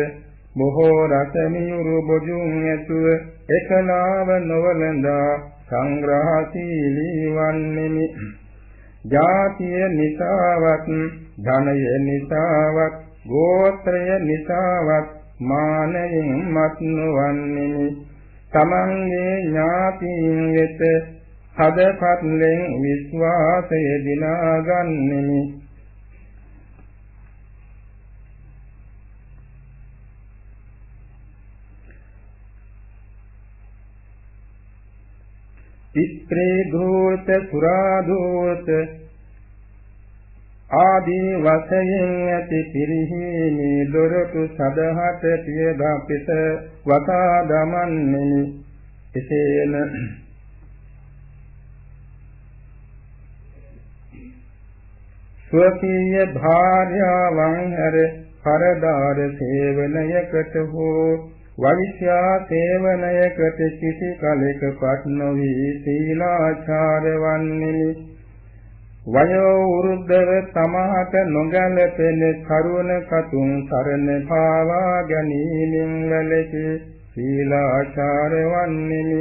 බොහෝ රස මියුරු බොජුන් ඇතුව එකලාව නොවලඳා සංග්‍රහශීලී වන්නෙමි. ජාතිය නිසාවත් ධනය නිසාවත් ගෝත්‍රය නිසාවත් මානයෙන් මත් නොවන්නෙමි. තමන්ගේ ඥාතීන් වෙත හදපත්ලෙන් විශ්වාසය දිනාගන්නෙමි. ඉත්‍රේ ධූත සුරා ධූත ආදී වශයෙන් ඇති පිරිහීමේ දොරටු සදහට පියදාපිට වතා දමන්නේ එසේන ස්වකීය භාර්යාවන් හැර කරදාර සේවනයකට හෝ වෛශ්‍යා සේවනයකට කිසි කලෙකපත් නොවි සීලාචාර වන්නේනි වයෝ වෘද්ධව තමහට නොගැලපෙන කරුණ කතුන් සරණ පාවා ගැනීමෙන් වැළකී සීලාචාර වන්නේමි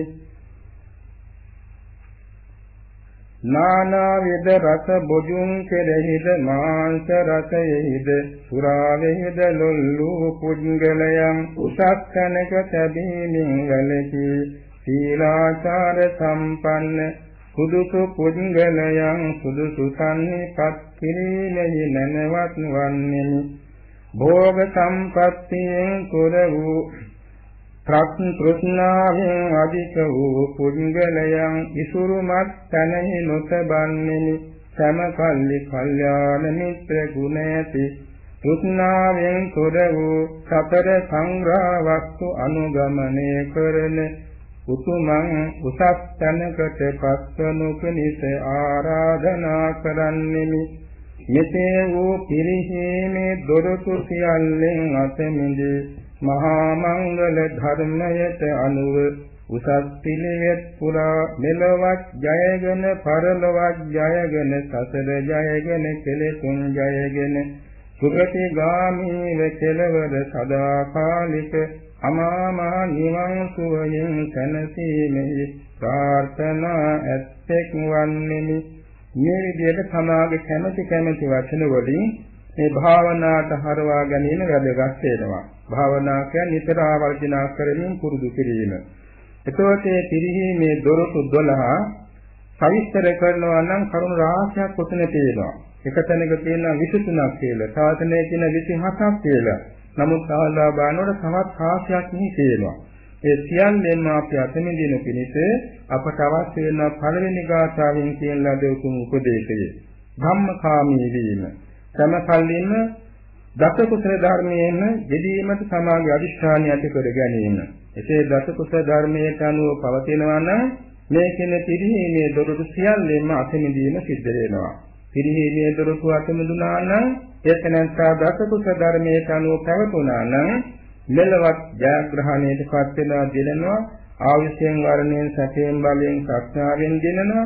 නානා විද රස බොජුන් කෙරෙහිද මාංශ රසයෙහිද සුරාවෙහිද ලොල්ලු පුද්ගලයන් උසස් තැනක තැබීමෙන් වැළකී සීලාචාර සම්පන්න සුදුසු පුද්ගලයන් සුදුසු සම්නිපත් කිරීමෙහි නැනවත් වන්නේමි. භෝග සම්පත්තියෙන් කුර වූ ප්‍රඥාවෙන් අධික වූ පුද්ගලයන් ඉසුරුමත් තනෙහි නොතබන්නේමි. සමකල්ලි කල්යාණ මිත්‍ර ගුණ ඇති තෘෂ්ණාවෙන් කුර වූ සතර සංග්‍රහ වස්තු අනුගමනය කරන උතුමන් උසස් තැනකට පත්වනු පිණිස ආරාධනා කරන්නෙමි. මෙසේ වූ පිරිහීමේ දොරටු සියල්ලෙන් අතමිදි මහා මංගල ධර්මයට අනුව උසස් පිළිවෙත් පුරා මෙලොවක් ජයගෙන පරලොවක් ජයගෙන සසර ජයගෙන කෙලෙසුන් ජයගෙන සුගති ගාමීව කෙලවර සදාකාලික අමාමා නිවන් සුවයෙන් සැනසීමේ ප්‍රාර්ථනා ඇත්තෙක් වන්නෙමි. මේ විදිහට සමාගේ කැමැති කැමැති වචන වලින් මේ භාවනාවට හරවා ගැනීම වැදගත් වෙනවා. භාවනා කියන්නේ නිතර ආවර්ජනා කරමින් පුරුදු කිරීම එතකොට මේ පිරිහීමේ දොරටු 12 පරිස්තර කරනවා නම් කරුණු රාශියක් ඔතන තියෙනවා එක තැනක තියෙනවා 23ක් කියලා තව තැනක තියෙනවා 27ක් කියලා නමුත් ආලා බලනකොට තවත් කාශයක් මෙහි තියෙනවා. ඒ සියල්ලෙන්ම අපි අතමිදින පිණිස අපට අවශ්‍ය වෙන පළවෙනි ගාථාවෙන් කියන ලද උතුම් උපදේශය. ධම්මකාමී වීම. සමකල්ලින්ම දස කුසල ධර්මයෙන් යෙදීමට සමාගයේ අදිෂ්ඨානය ඇති කර ගැනීම. එසේ දස කුසල ධර්මයට අනුව පවතිනවා නම් මේ කෙන පිරිහීමේ දොරටු සියල්ලෙන්ම අතමිදීම සිද්ධ වෙනවා. පිරිහීමේ දොරටු අතමිදුනා නම් ඒතනන්තා දසකුස ධර්මයට අනුව පැවතුනා නම් මෙලවත් ජයග්‍රහණයටපත් වෙනවා දිනනවා ආයුෂයෙන් වර්ණයෙන් සැපයෙන් බලයෙන් ප්‍රඥාවෙන් දිනනවා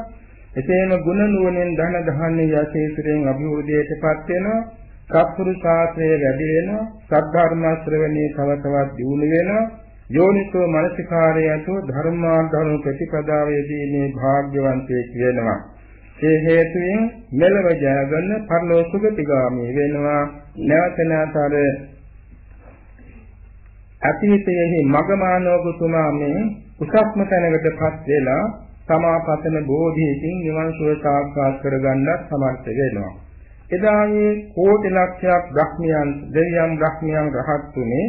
එසේම ගුණ නුවණෙන් ධන ධාන්‍ය යසීසුරෙන් අභිවෘද්ධියටපත් වෙනවා සත්පුරු ශාස්ත්‍රයේ වැඩි වෙනවා සද්ධර්ම ශ්‍රවණේ තව තවත් දියුණු වෙනවා. යෝනිසෝ මනසිකාරය ඇතුව ධර්මාධර්ම ප්‍රතිපදාවේදී මේ භාග්‍යවන්තයෙක් වෙනවා. ඒ හේතුවෙන් මෙලව ජයගන්න පරලෝ සුගතිගාමී වෙනවා. නැවත නැතර අතීතයේ මගමානෝගතුමා මේ උසස්ම තැනකටපත් වෙලා සමාපතන බෝධියකින් නිවන් සුව සාක්ෂාත් කරගන්නත් සමර්ථ වෙනවා. එදායේ කෝටි ලක්ෂයක් බ්‍රහ්මයන් දෙවියන් බ්‍රහ්මයන් රහත්ුනේ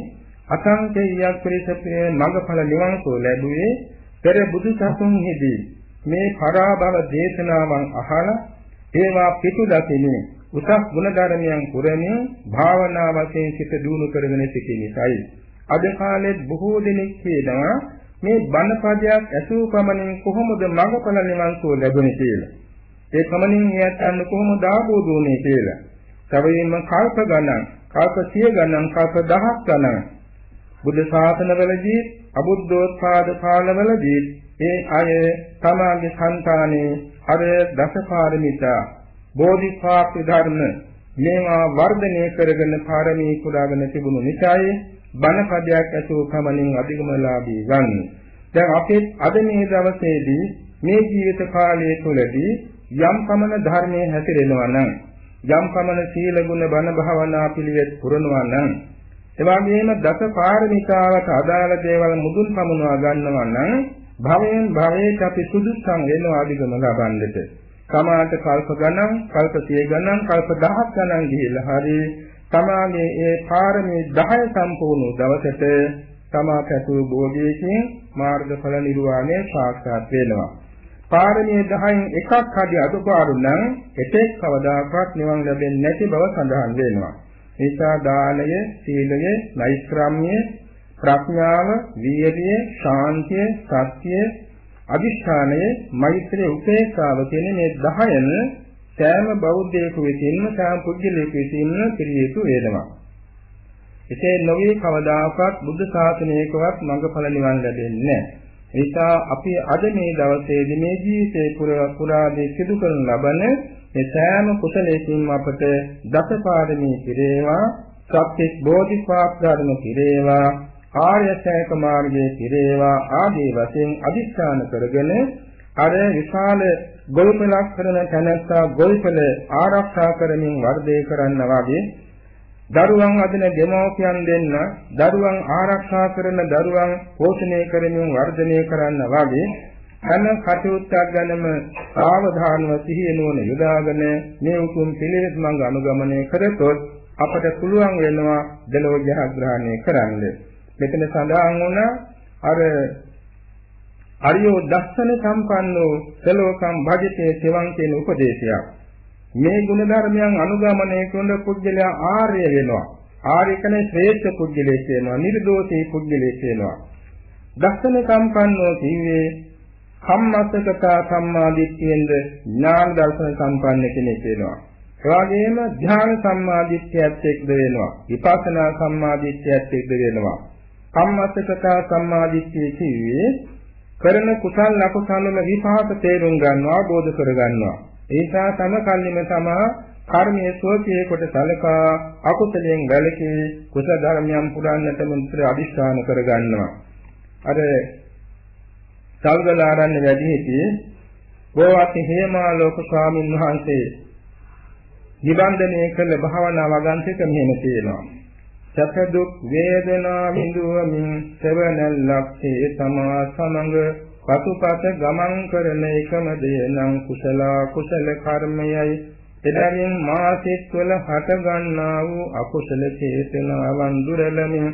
අසංකේයයක් පිරිසපේ මඟඵල නිවන් සුව ලැබුවේ පෙර බුදු සසුන්හිදී මේ පරාභව දේශනාවන් අහලා ඒවා පිටු දකිනේ උසස් ගුණ ධර්මයන් පුරමින් භාවනා වශයෙන් සිත දියුණු කරගෙන සිටින නිසායි අද කාලේ බොහෝ දෙනෙක් කියනවා මේ බණ පදයක් ඇසූ පමණින් කොහොමද මඟඵල නිවන් සුව ලැබුණේ කියලා. ඒ පමණින් එයත් අන්න කොහොමද ආબોධ වුනේ කියලා. තවෙම කල්ප ගණන්, කල්ප සිය ගණන්, කල්ප දහස් ගණන් බුද්ධ ශාසනවලදී අබුද්ධෝත්පාද කාලවලදී ඒ අය තමගේ సంతානේ අර දසපාරමිතා බෝධිපාක්ෂ ධර්ම මේවා වර්ධනය කරගෙන පාරමී කුඩාගෙන තිබුණු නිසායි බණ පදයක් ඇසූ කමලින් අධිගමලාභී ගන්නේ. දැන් අපේ අද මේ දවසේදී මේ ජීවිත කාලය තුළදී යම් පමණ ධර්මයේ හැසිරෙනවා නම් යම් පමණ සීල ගුණ බණ භාවනා පිළිවෙත් පුරනවා නම් එවාගෙම දස පාරමිතාවට අදාළ දේවල් මුදුන් පමුණවා ගන්නවා නම් භවයෙන් භවයට අපි සුදුසුම් වෙනවා අධිගම ලබන්නට. සමාත කල්ප ගණන්, කල්ප 100 ගණන්, කල්ප 1000 ගණන් ගිහිල්ලා හරි තමාගේ ඒ පාරමී 10 සම්පූර්ණ දවසට තමා පැතුූ බෝධියකින් මාර්ගඵල නිර්වාණය සාක්ෂාත් වෙනවා. පාරමී 10න් එකක් හරි අඩුපාඩු නම් එතෙක් කවදාකවත් නිවන් ලැබෙන්නේ නැති බව සඳහන් වෙනවා. නිසා දානය, සීලය, නෛෂ්ක්‍රම්‍ය, ප්‍රඥාව, වීර්යය, ශාන්තිය, සත්‍ය, අදිෂ්ඨානය, මෛත්‍රිය, උපේක්ෂාව කියන මේ 10න් සෑම බෞද්ධයෙකු විසින්ම සෑම පුද්ගලයෙකු විසින්ම පිළිය යුතු වේදමක්. එසේ නොවේ කවදාකවත් බුද්ධ ශාසනයකවත් මඟඵල නිවන් ලැබෙන්නේ නැහැ. නිසා අපි අද මේ දවසේදී මේ ජීවිතේ පුරාදී සිදු කරන ලබන මේ සෑම කුසලයකින්ම අපට දසපාරමී පිරේවා, සත්‍ය බෝධිපාක්ෂාරණ පිරේවා, ආර්ය ශ්‍රේක මාර්ගයේ පිරේවා ආදී වශයෙන් අදිස්ථාන කරගෙන අර විශාල ගොවිපලක් කරන තැනැත්තා ගොවිපල ආරක්ෂා කරමින් වර්ධේ කරන්න වගේ දරුවන් අදින දෙමෝපියන් දෙන්න දරුවන් ආරක්ෂා කරන දරුවන් පෝෂණය කරමින් වර්ධනය කරන්න වගේ හැම කටයුත්තක් ගැනම සාවධානව සිහිය නුවණ යොදාගෙන මේ උතුම් පිළිවෙත් මඟ අනුගමනය කරතොත් අපට පුළුවන් වෙනවා දලෝ ජයග්‍රහණය කරන්න. මෙතන සඳහන් වුණ අර අරියෝ දස්සන සම්පන්නෝ සලෝකම් භජිතේ සෙවං කියන උපදේශයක්. මේ ගුණ ධර්මයන් අනුගමනය කරන පුජ්‍යලයා ආර්ය වෙනවා. ආර්ය කියන්නේ ශ්‍රේෂ්ඨ පුජ්‍යලෙක් වෙනවා. නිර්දෝෂී පුජ්‍යලෙක් වෙනවා. දස්සන සම්පන්නෝ කිව්වේ කම්මස්සකතා සම්මාදිට්ඨියෙන්ද ඥාන දර්ශන සම්පන්න කෙනෙක් වෙනවා. එවාගෙම ධ්‍යාන සම්මාදිට්ඨියත් එක්ද වෙනවා. විපස්සනා සම්මාදිට්ඨියත් එක්ද වෙනවා. කම්මස්සකතා සම්මාදිට්ඨිය කිව්වේ කරන කුසල් අකුසල් වල විපාක තේරුම් ගන්නවා අවබෝධ කර ගන්නවා ඒ නිසා තම කල්ලිම තමා කර්මයේ සෝචයේ කොට සලකා අකුසලයෙන් වැළකී කුසල ධර්මයන් පුරන්නට මුත්‍ර අදිස්ථාන කර ගන්නවා අර සල්ගලාරන්න වැඩි සිටි බෝවත් හේමාලෝක ස්වාමීන් වහන්සේ නිබන්ධනය කළ භාවනා වගන්තික මෙහෙම තියෙනවා සැප දුක් වේදනා විඳුවමින් සෙවණැල්ලක්සේ තමා සමඟ පසුපස ගමන් කරන එකම දේ නම් කුසල කුසල කර්මයයි. එදරින් මාසික වල හට ගන්නා වූ අකුසල චේතනාවන් දුරලමින්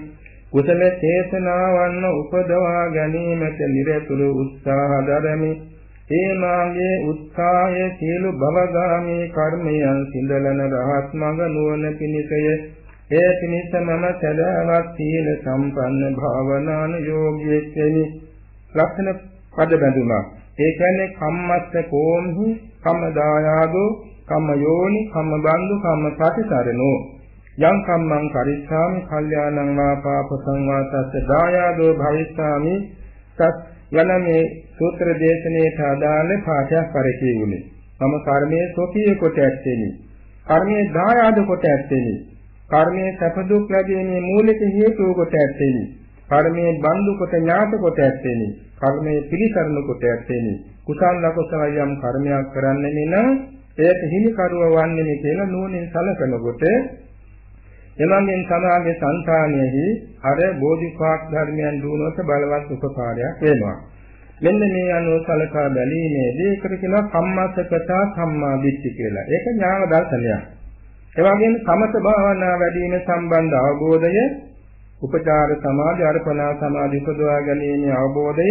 කුසල චේතනාවන් උපදවා ගැනීමට නිරතුරු උත්සාහ දරමි. ඒ මාගේ උත්සාහය සියලු භවගාමී කර්මයන් සිඳලන රහත් මඟ නුවණ පිණිසය. ඒ පිණිස මම සදාවත් සීල සම්පන්න භාවනාන යෝගියෙක් වෙමි. ලක්ෂණ පද බඳුනක්. ඒ කියන්නේ කම්මස්ස කෝම්හි කම්මදායාදෝ කම්ම යෝනි කම්ම බන්දු කම්ම ප්‍රතිසරණෝ යං කම්මං කරිස්සාමි කල්යාණං වා පාප සංවාතස්ස දායාදෝ භවිස්සාමි තත් යන මේ සූත්‍ර දේශනාවට අදාළ පාඨයක් පරිචය වුණේ. මම කර්මයේ සොපිය කොට ඇත්තේනි. කර්මයේ දායාද කොට ඇත්තේනි. කර්මයේ සැප දුක් ලැබීමේ මූලික හේතුව කොට ඇත්තේනි. කර්මයේ බඳු කොට ඥාත කොට ඇත්තේනි. කර්මයේ පිළිසරණ කොට ඇත්තේනි. කුසල ලකුසල යම් කර්මයක් කරන්නේ නම් එයට හිමිකරුව වන්නේ කියලා නුවණින් සැලකනකොට එමන්ෙන් සමාගයේ సంతානෙහි අර බෝධිපාක් ධර්මයන් දුනොත් බලවත් උපකාරයක් වෙනවා. මෙන්න මේ අනුව සලකා බැලීමේදී ඒකට කියනවා කම්මස්සකතා සම්මා දිට්ඨි කියලා. ඒක ඥාන දර්ශනයක්. ඒ වගේම සමත භාවනා වැඩිම සම්බන්ධ අවබෝධය උපචාර සමාධි අර්පණා සමාධි උපදවා ගැනීමේ අවබෝධය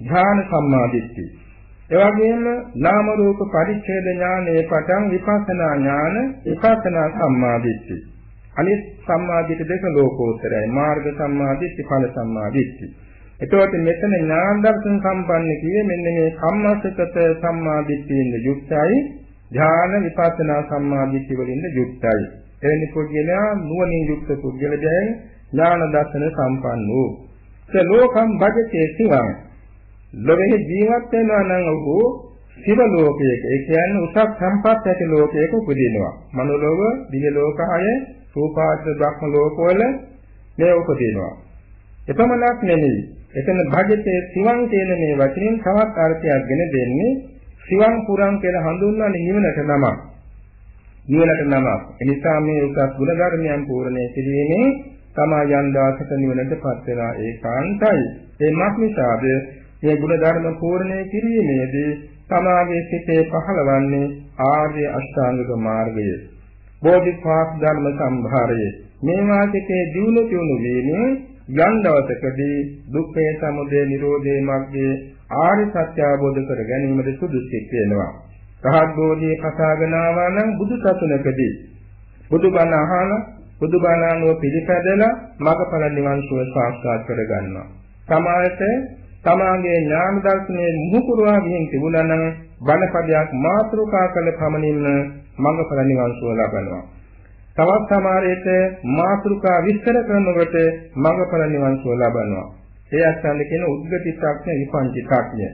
ඥාන සම්මාදිට්ඨිය. ඒ වගේම නාම රූප පරිච්ඡේද ඥානයේ පටන් විපස්සනා ඥාන විපස්සනා සම්මාදිට්ඨිය. අනිත් සම්මාදිට්ඨි දෙක ලෝකෝත්තරයි මාර්ග සම්මාදිට්ඨි ඵල සම්මාදිට්ඨි. එතකොට මෙතන ඥාන දර්ශන සම්පන්න කියේ මෙන්න මේ කම්මසකත සම්මාදිට්ඨියෙන් යුක්තයි ධ්‍යාන විපස්සනා සම්මාදිට්ඨි වලින් යුක්තයි. එවැනි පුද්ගලයා නුවණින් යුක්ත පුද්ගලයන් ඥාන දර්ශන සම්පන්න වූ ස ලෝකම් භජතේ සිවං. ලොවේ ජීවත් වෙනවා නම් ඔහු සිව ලෝකයක ඒ කියන්නේ උසස් සම්පත් ඇති ලෝකයක උපදිනවා. මනෝලෝක දිව්‍ය ලෝකය රූපාශ්‍ර බ්‍රහ්ම ලෝකවල මේ උපදිනවා. එපමණක් නෙමෙයි. එතන භජතේ සිවං කියන මේ වචنين තවත් අර්ථයක් ගෙන දෙන්නේ සිවං පුරං කියලා හඳුන්වන්නේ නිවනට නමක්. නිවනට නමක්. එනිසා මේ උසස් ගුණ ධර්මයන් පූර්ණේ සිටීමේ තමා යන් දාසක නිවනටපත් වෙනා ඒකාන්තයි. ඒ මක් නිසාද මේ ගුණ ධර්ම පූර්ණේ කිරීමේදී තමාගේ සිතේ පහළවන්නේ ආර්ය අෂ්ටාංගික මාර්ගය. බෝධිපාක් ධර්ම සම්භාරය. මේ වාසිකේ දියුණු තුණු වීමෙන් යම් දවසකදී දුක්ඛේ සමුදය නිරෝධේ මග්ගේ ආර්ය සත්‍ය අවබෝධ කර ගැනීමට සුදුසුක් වෙනවා. රහත් බෝධියේ කසාගෙන ආවා නම් බුදු සසුනකදී බුදුබණ අහලා බුදුබණ අනුව පිළිපැදලා මගඵල නිවන් සුව සාක්ෂාත් කර ගන්නවා. සමාජයට තමාගේ ඥාන දර්ශනයේ මුහුකුරවා ගින් තිබුණා නම් බණපදයක් මාතෘකා කළ පමණින්ම මඟඵල නිවන් සුව ලබනවා. තවත් සමහරෙට මාතෘකා විස්තර කරනකොට මඟඵල නිවන් සුව ලබනවා. ඒ අස්තන්ද කියන උද්ගති ප්‍රඥ විපංචි ප්‍රඥ.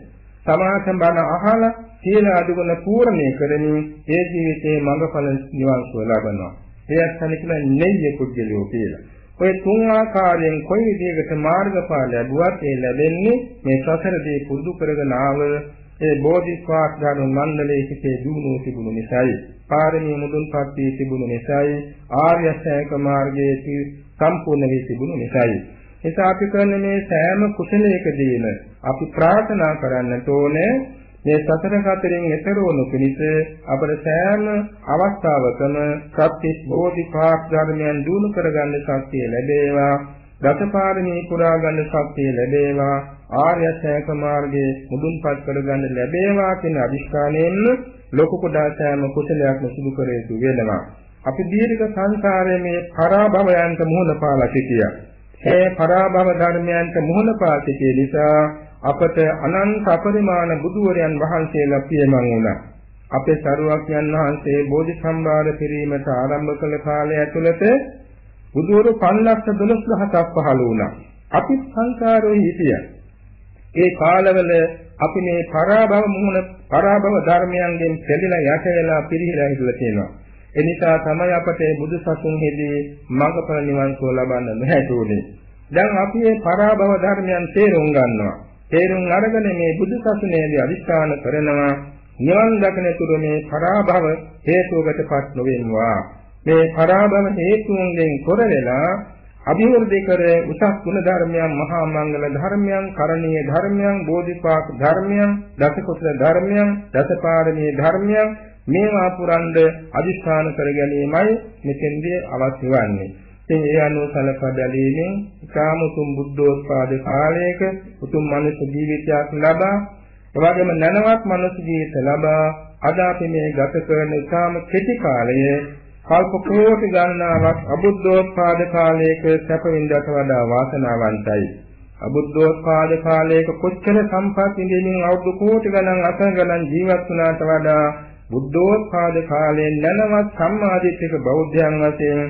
සමාසම් බණ අහලා සීල අදුගුණ පූර්ණේ කරමින් ඒ ජීවිතේ මඟඵල නිවන් සුව ලබනවා. ඒ අස්තන්ද කියන නෙය්‍ය කුජලියෝ කියලා. ඔය තුන් ආකාරයෙන් කොයි විදිහකට මාර්ගඵල ලැබුවත් ඒ ලැබෙන්නේ මේ සසරදී පුරුදු කරගෙන ආව ඒ බෝධිසත්ව ධර්ම මණ්ඩලයේ සිටේ දුණු තිබුණු නිසායි. පාරමී මුදුන්පත් වී තිබුණු නිසායි. ආර්ය අෂ්ටාංග මාර්ගයේ සම්පූර්ණ වී තිබුණු නිසායි. එසා අපි කරන මේ සෑම කුසලයකදීම අපි ප්‍රාර්ථනා කරන්නට ඕනේ මේ සතර කතරින් එතර වනු පිණිස අපට සෑම අවස්ථාවකම සත්‍ය බෝධිපාක් ධර්මයන් දිනු කරගන්න ශක්තිය ලැබේවා. දසපාරමී පුරා ගන්න ශක්තිය ලැබේවා. ආර්ය ශ්‍රේක මාර්ගයේ මුදුන්පත් කරගන්න ලැබේවා කියන අදිෂ්ඨානයෙන් ලෝක කුඩා සෑම කුසලයක්ම සිදු කර යුතු වෙනවා. අපි දීර්ඝ සංසාරයේ මේ පරාභවයන්ට මුහුණ පාලා සිටියා. ඒ පරාභව ධර්මයන්ට මුහුණ පා සිටිය නිසා අපට අනන්ත අපරිමාණ බුදුවරයන් වහන්සේලා පියමන් වුණා. අපේ සරුවක්යන් වහන්සේ බෝධි සම්භාර කිරීමට ආරම්භ කළ කාලය ඇතුළත බුදුවරු 512000ක් පහළ වුණා. අපි සංසාරේ හිටියා. ඒ කාලවල අපි මේ පරාභව මුහුණ පරාභව ධර්මයන්ගෙන් පෙළලා යට වෙලා පිරිහිලා හිටලා තියෙනවා. ඒ නිසා තමයි අපට බුදු සසුන්ෙහිදී මඟඵල නිවන් සුව ලබන්න නොහැටුනේ. දැන් අපි මේ පරාභව ධර්මයන් තේරුම් ගන්නවා. තේරුම් අරගෙන මේ බුදු සසුනේදී අදිස්ථාන කරනවා. නිවන් දකිනතුරු මේ පරාභව හේතුවකටපත් නොවෙනවා. මේ පරාභව හේතුන්ගෙන් තොර වෙලා අභිවෘද්ධි කර උසස් ගුණ ධර්මයන් මහා මංගල ධර්මයන් කරණීය ධර්මයන් බෝධිපාක් ධර්මයන් දසකුසල ධර්මයන් දසපාරමී ධර්මයන් මේවා පුරන්ද අදිස්ථාන කර ගැනීමයි මෙතෙන්දී අවශ්‍ය වන්නේ. ඉතින් ඒ අනුව සලකා බැලීමෙන් ඉතාම උතුම් බුද්ධෝත්පාද කාලයක උතුම් මනුෂ්‍ය ජීවිතයක් ලබා එවැගේම නැනවත් මනුෂ්‍ය ජීවිත ලබා අද අපි මේ ගත කරන ඉතාම කෙටි කාලයේ කල්ප කෝටි ගණනාවක් අබුද්ධෝත්පාද කාලයක සැප විඳට වඩා වාසනාවන්තයි. අබුද්ධෝත්පාද කාලයක කොච්චර සම්පත් විඳින්මින් අවුරුදු කෝටි ගණන් අසං ගණන් ජීවත් වුණාට වඩා බුද්ධෝත්පාද කාලයෙන් නැනවත් සම්මාදිට්ඨික බෞද්ධයන් වශයෙන්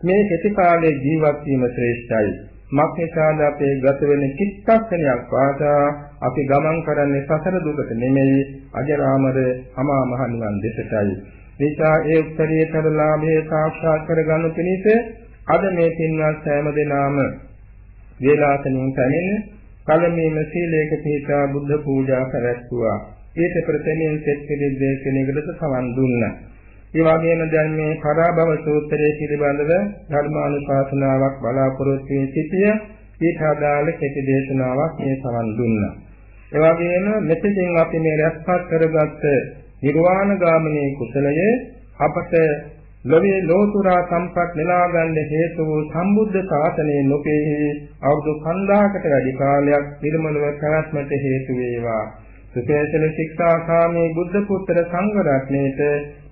මේ කෙටි කාලයේ ජීවත් වීම ශ්‍රේෂ්ඨයි. මක්නිසාද අපේ ගත වෙන චිත්තක්ෂණයක් වාසා අපි ගමන් කරන්නේ සසර දුකට නෙමෙයි අජරාමර අමා මහ නිවන් දෙසටයි. නිසා ඒ උත්තරීතර ලාභයේ සාක්ෂාත් කරගන්න පිණිස අද මේ පින්වත් සෑම දෙනාම වේලාසනින් පැමිණ කලමීම සීලයක පිහිටා බුද්ධ පූජා පැවැත්වුවා. ඊට ප්‍රථමයෙන් සෙත් පිළිදේ කෙනෙකුට සමන් දුන්නා. ඒ වගේම දැන් මේ පරාභව සූත්‍රයේ පිළිබඳව ධර්මානුශාසනාවක් බලාපොරොත්තු වී සිටිය ඊට අදාළ කෙටි දේශනාවක් මේ සමන් දුන්නා. ඒ වගේම මෙතෙන් අපි මේ රැස්පත් කරගත්ත නිර්වාණ ගාමිනී කුසලය අපට ලෝකේ ලෝතුරා සම්පත් නෙලා ගන්න හේතු වූ සම්බුද්ධ ශාසනයේ ලෝකයේ අවුරුදු 5000කට වැඩි කාලයක් නිර්මලව පැවැත්මට හේතු වේවා. සුපේසල ශික්ෂාකාමී බුද්ධ පුත්‍ර සංඝ රත්නයේත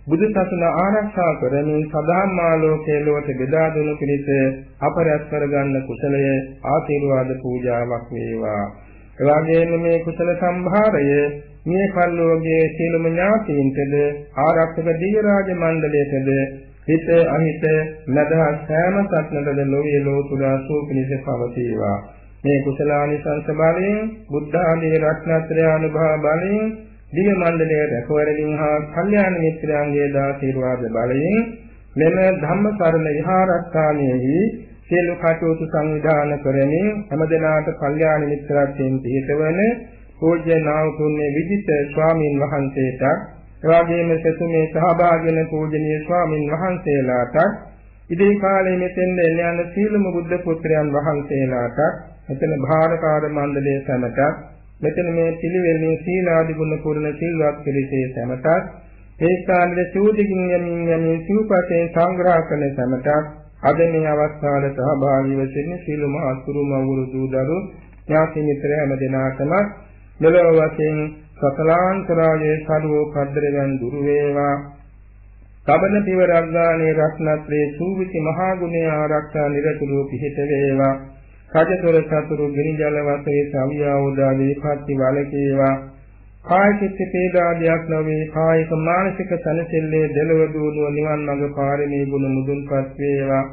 බුදු සසුන ආරක්ෂා කරමින් සදාම්මාලෝකයේ ලොවට බෙදා දුණු පිණිස අපරස් කරගන්න කුසලය ආශිර්වාද පූජාවක් වේවා. එවාගෙම මේ කුසල සම්භාරය මේ කල්ලෝගේ සීලම ඥාතීන්ටද ආරක්ෂක දිව්‍ය රාජ මණ්ඩලයටද හිත අහිත නදහස් සෑම සත්නටද ලෝයේ ලෝතුරා සූපිනිස පවතිවා මේ කුසලානිසංස බලයෙන් බුද්ධ ආදී රත්නත්‍රය අනුභව බලයෙන් දිව්‍ය මණ්ඩලයේ රැකවරණින් හා කල්යාණ මිත්‍රයන්ගේ දාශීර්වාද බලයෙන් මෙම ධම්මසරණ විහාරස්ථානයේහි සියලු කටයුතු සංවිධානය කරමින් හැමදෙනාට කල්යාණ මිත්‍රත්වයෙන් පිහිටවන පූජ්‍ය නාවතුන්නේ විජිත ස්වාමින් වහන්සේට එවාගෙම සතුමේ සහභාගී වෙන පූජනීය ස්වාමින් වහන්සේලාට ඉදිරි කාලයේ මෙතෙන්ද එන යන සීලම බුද්ධ පුත්‍රයන් වහන්සේලාට මෙතන භාරකාර මණ්ඩලයේ සමට මෙතන මේ පිළිවෙලින් සීලාදි ගුණ පුරණ සිල්වත් පිළිසේ සමට ඒ ස්ථානයේ සූදිකින් යමින් යමින් සිව්පතේ සංග්‍රහ කරන සමට අද මේ අවස්ථාවට සහභාගී වෙන්නේ සීලම අතුරු මවුරු දූ දරු ඥාති මිත්‍ර හැම දෙනාටම මෙලොව වශයෙන් සකලාන්තරායේ සරුවෝ කද්දරයන් දුරු වේවා. සබන පිවරක් ගානේ රත්නත්‍රේ සූවිසි මහා ගුණය ආරක්ෂා නිරතුරුව පිහිට වේවා. රජතොර සතුරු ගිනිජල වශයෙන් සවියා උදා වේපත්ති වලකේවා. කාය චිත්ත පේදාදියක් නොවේ. කායික මානසික සනසෙල්ලේ දෙලව දුණුව නිවන් මඟ පාරමී ගුණ මුදුන්පත් වේවා.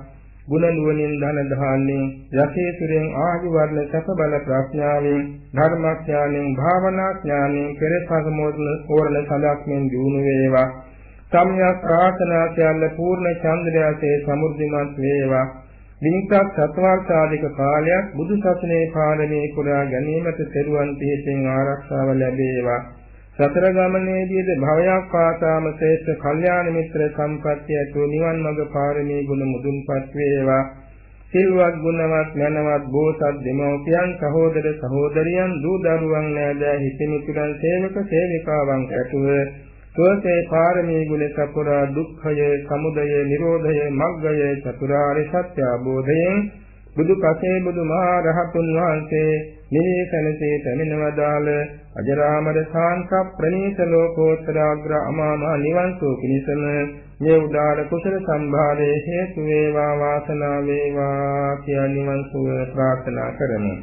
ගුණ නුවණින් ධන දාන්නේ යසේසුරෙන් ආදි වර්ණ සැප බල ප්‍රඥාවෙන් ධර්මඥානෙන් භාවනා ඥානෙන් පෙරසග මොදන ඕරණ සලක්ෙන් දිනු වේවා. සම්‍යක් ප්‍රාර්ථනා සියල්ල පූර්ණ චන්ද්‍රයාසේ සමෘද්ධිමත් වේවා. විනිකක් සත්වර්ෂාධික කාලයක් බුදු සසුනේ පාරමී පුරා ගැනීමට තෙරුවන් පිහිටින් ආරක්ෂාව ලැබේවා. සතර ගමනේදීද භවයක් පාසාම ශ්‍රේෂ්ඨ කල්යාණ මිත්‍ර සම්පත්තිය ඇතුළු නිවන් මඟ පාරමී ගුණ මුදුන්පත් වේවා. සිල්වත් ගුණවත් මනවත් බෝසත් දෙමෝපියන් සහෝදර සහෝදරියන් දූ දරුවන් නෑදෑ හිතමිතුරන් සේවක සේවිකාවන් ඇතුව සෝසේ පාරමී ගුණ සපුරා දුක්ඛය සමුදය නිරෝධය මග්ගය චතුරාර්ය සත්‍ය අවබෝධයෙන් බුදු පසේ බුදු මහා රහතුන් වහන්සේ නිවේසනසේ පැමිණවදාළ අජරාමර ශාන්ත ප්‍රණීත ලෝකෝත්තර අග්‍ර අමාමහ නිවන් සෝ පිණිසම මේ උදාර කුසල සම්භාරයේ හේතු වේවා වාසනාව වේවා කියා නිවන් සුව ප්‍රාර්ථනා කරමු.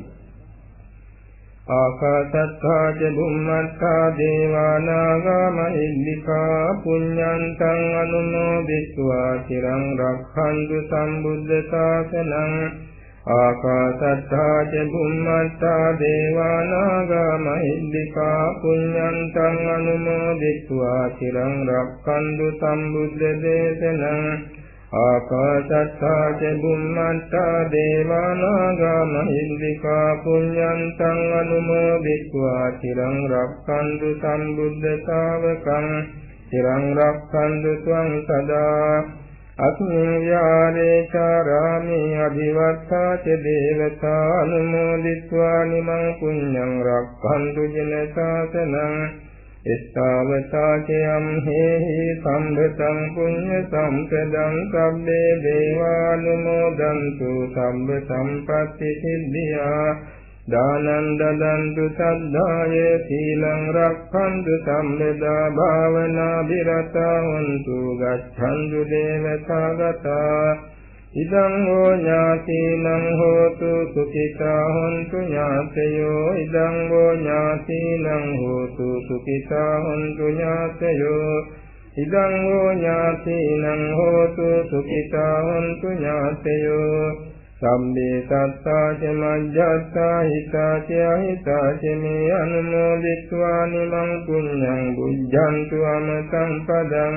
ආකාශත්තා ච බුම්මත්තා දේවානාගා මහිද්దికා පුඤ්ඤන්තං අනුමෝදිत्वा চিරං රක්ඛන්තු සම්බුද්ධ ශාසනං ආකාශත්තා ච බුම්මත්තා දේවානාගා මහිද්దికා පුඤ්ඤන්තං අනුමෝදිत्वा চিරං රක්ඛන්තු සම්බුද්ධ දේශනං ආකාශත්තා ච බුම්මත්තා දේවානාගා මහින්దికා පුඤ්ඤන්තං අනුමෝදිत्वा চিරං රක්ඛන්තු සම්බුද්ධ ශාවකං চিරං රක්ඛන්තු ත්වං සදා අත්ඤ්ඤාරේ චාරාමේ අදිවත්තා ච දේවතා අනුමෝදිत्वा නිමං පුඤ්ඤං රක්ඛන්තු ජන ශාසනං එස්සාවතා චයම් හේහි සම්භතං පුඤ්ඤ සම්පදං සබ්බේ දේවානුමෝදන්තු සම්බ සම්පත්ති සිද්ධියා. දානං දදන්තු සද්ධාය සීලං රක්ඛන්තු සම්මෙදා භාවනා විරතා හොන්තු ගච්ඡන්තු දේවතාගතා. ඉදං හෝ ඥාතිනං හෝතු සුඛිතා හොන්තු ඥාතයෝ ඉදං හෝ ඥාතිනං හෝතු සුඛිතා හොන්තු ඥාතයෝ ඉදං හෝ ඥාතිනං හෝතු සුඛිතා හොන්තු ඥාතයෝ සම්මේ සත්තා ච මජ්ජත්තා හිතා ච අහිතා ච මේ අනුමෝදිत्वा නිමං පුඤ්ඤං බුද්ධන්තු අමතං පදං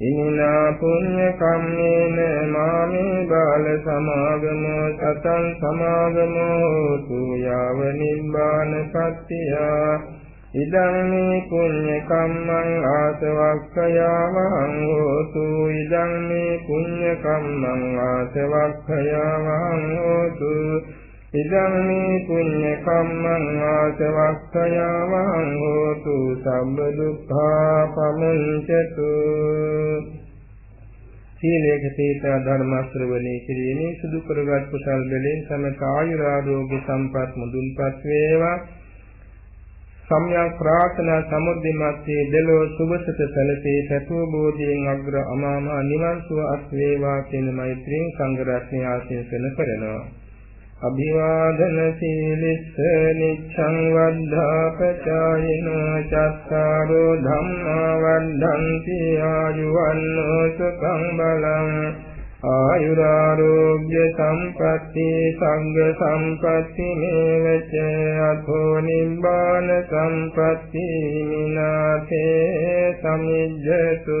ඉමිනා පුඤ්ඤ කම්මේන මාමේ බාල සමාගමෝ සතං සමාගමෝ තුයාව නිබ්බාන සත්‍තියා ඉදං මේ පුඤ්ඤ කම්මං ආසවක්ඛයාවං හෝතු. ඉදං මේ පුඤ්ඤ කම්මං ආසවක්ඛයාවං හෝතු. ඉදං මේ පුඤ්ඤ කම්මං ආසවක්ඛයාවං හෝතු සම්බ දුක්ඛා පමුඤ්චතු සීලේක තේතා ධර්ම ශ්‍රවණේ කිරීමේ සුදු කරගත් කුසල් වලින් සමත ආයුරාෝග්‍ය සම්පත් මුදුන්පත් වේවා. සම්්‍යක් ප්‍රාර්ථනා සමුද්දිමත්යේ දෙලෝ සුභසත සැලසේ සතුව බෝධියෙන් අග්‍ර අමාම නිවන් සුව අත් වේවා කියන මෛත්‍රියෙන් සංඝ රත්නය ආශිර්වාද කරනවා. අභිවාදන සීලිස්ස නිච්ඡං වද්ධාපචායිනෝ චත්තාරෝ ධම්මා වද්ධන්ති ආයුවන්නෝ සුඛං බලං ආයුරාෝග්‍ය සම්පatti සංඝ සම්පatti මේවච අතෝ නිබ්බාන සම්පatti මිනාතේ සමිජ්ජතු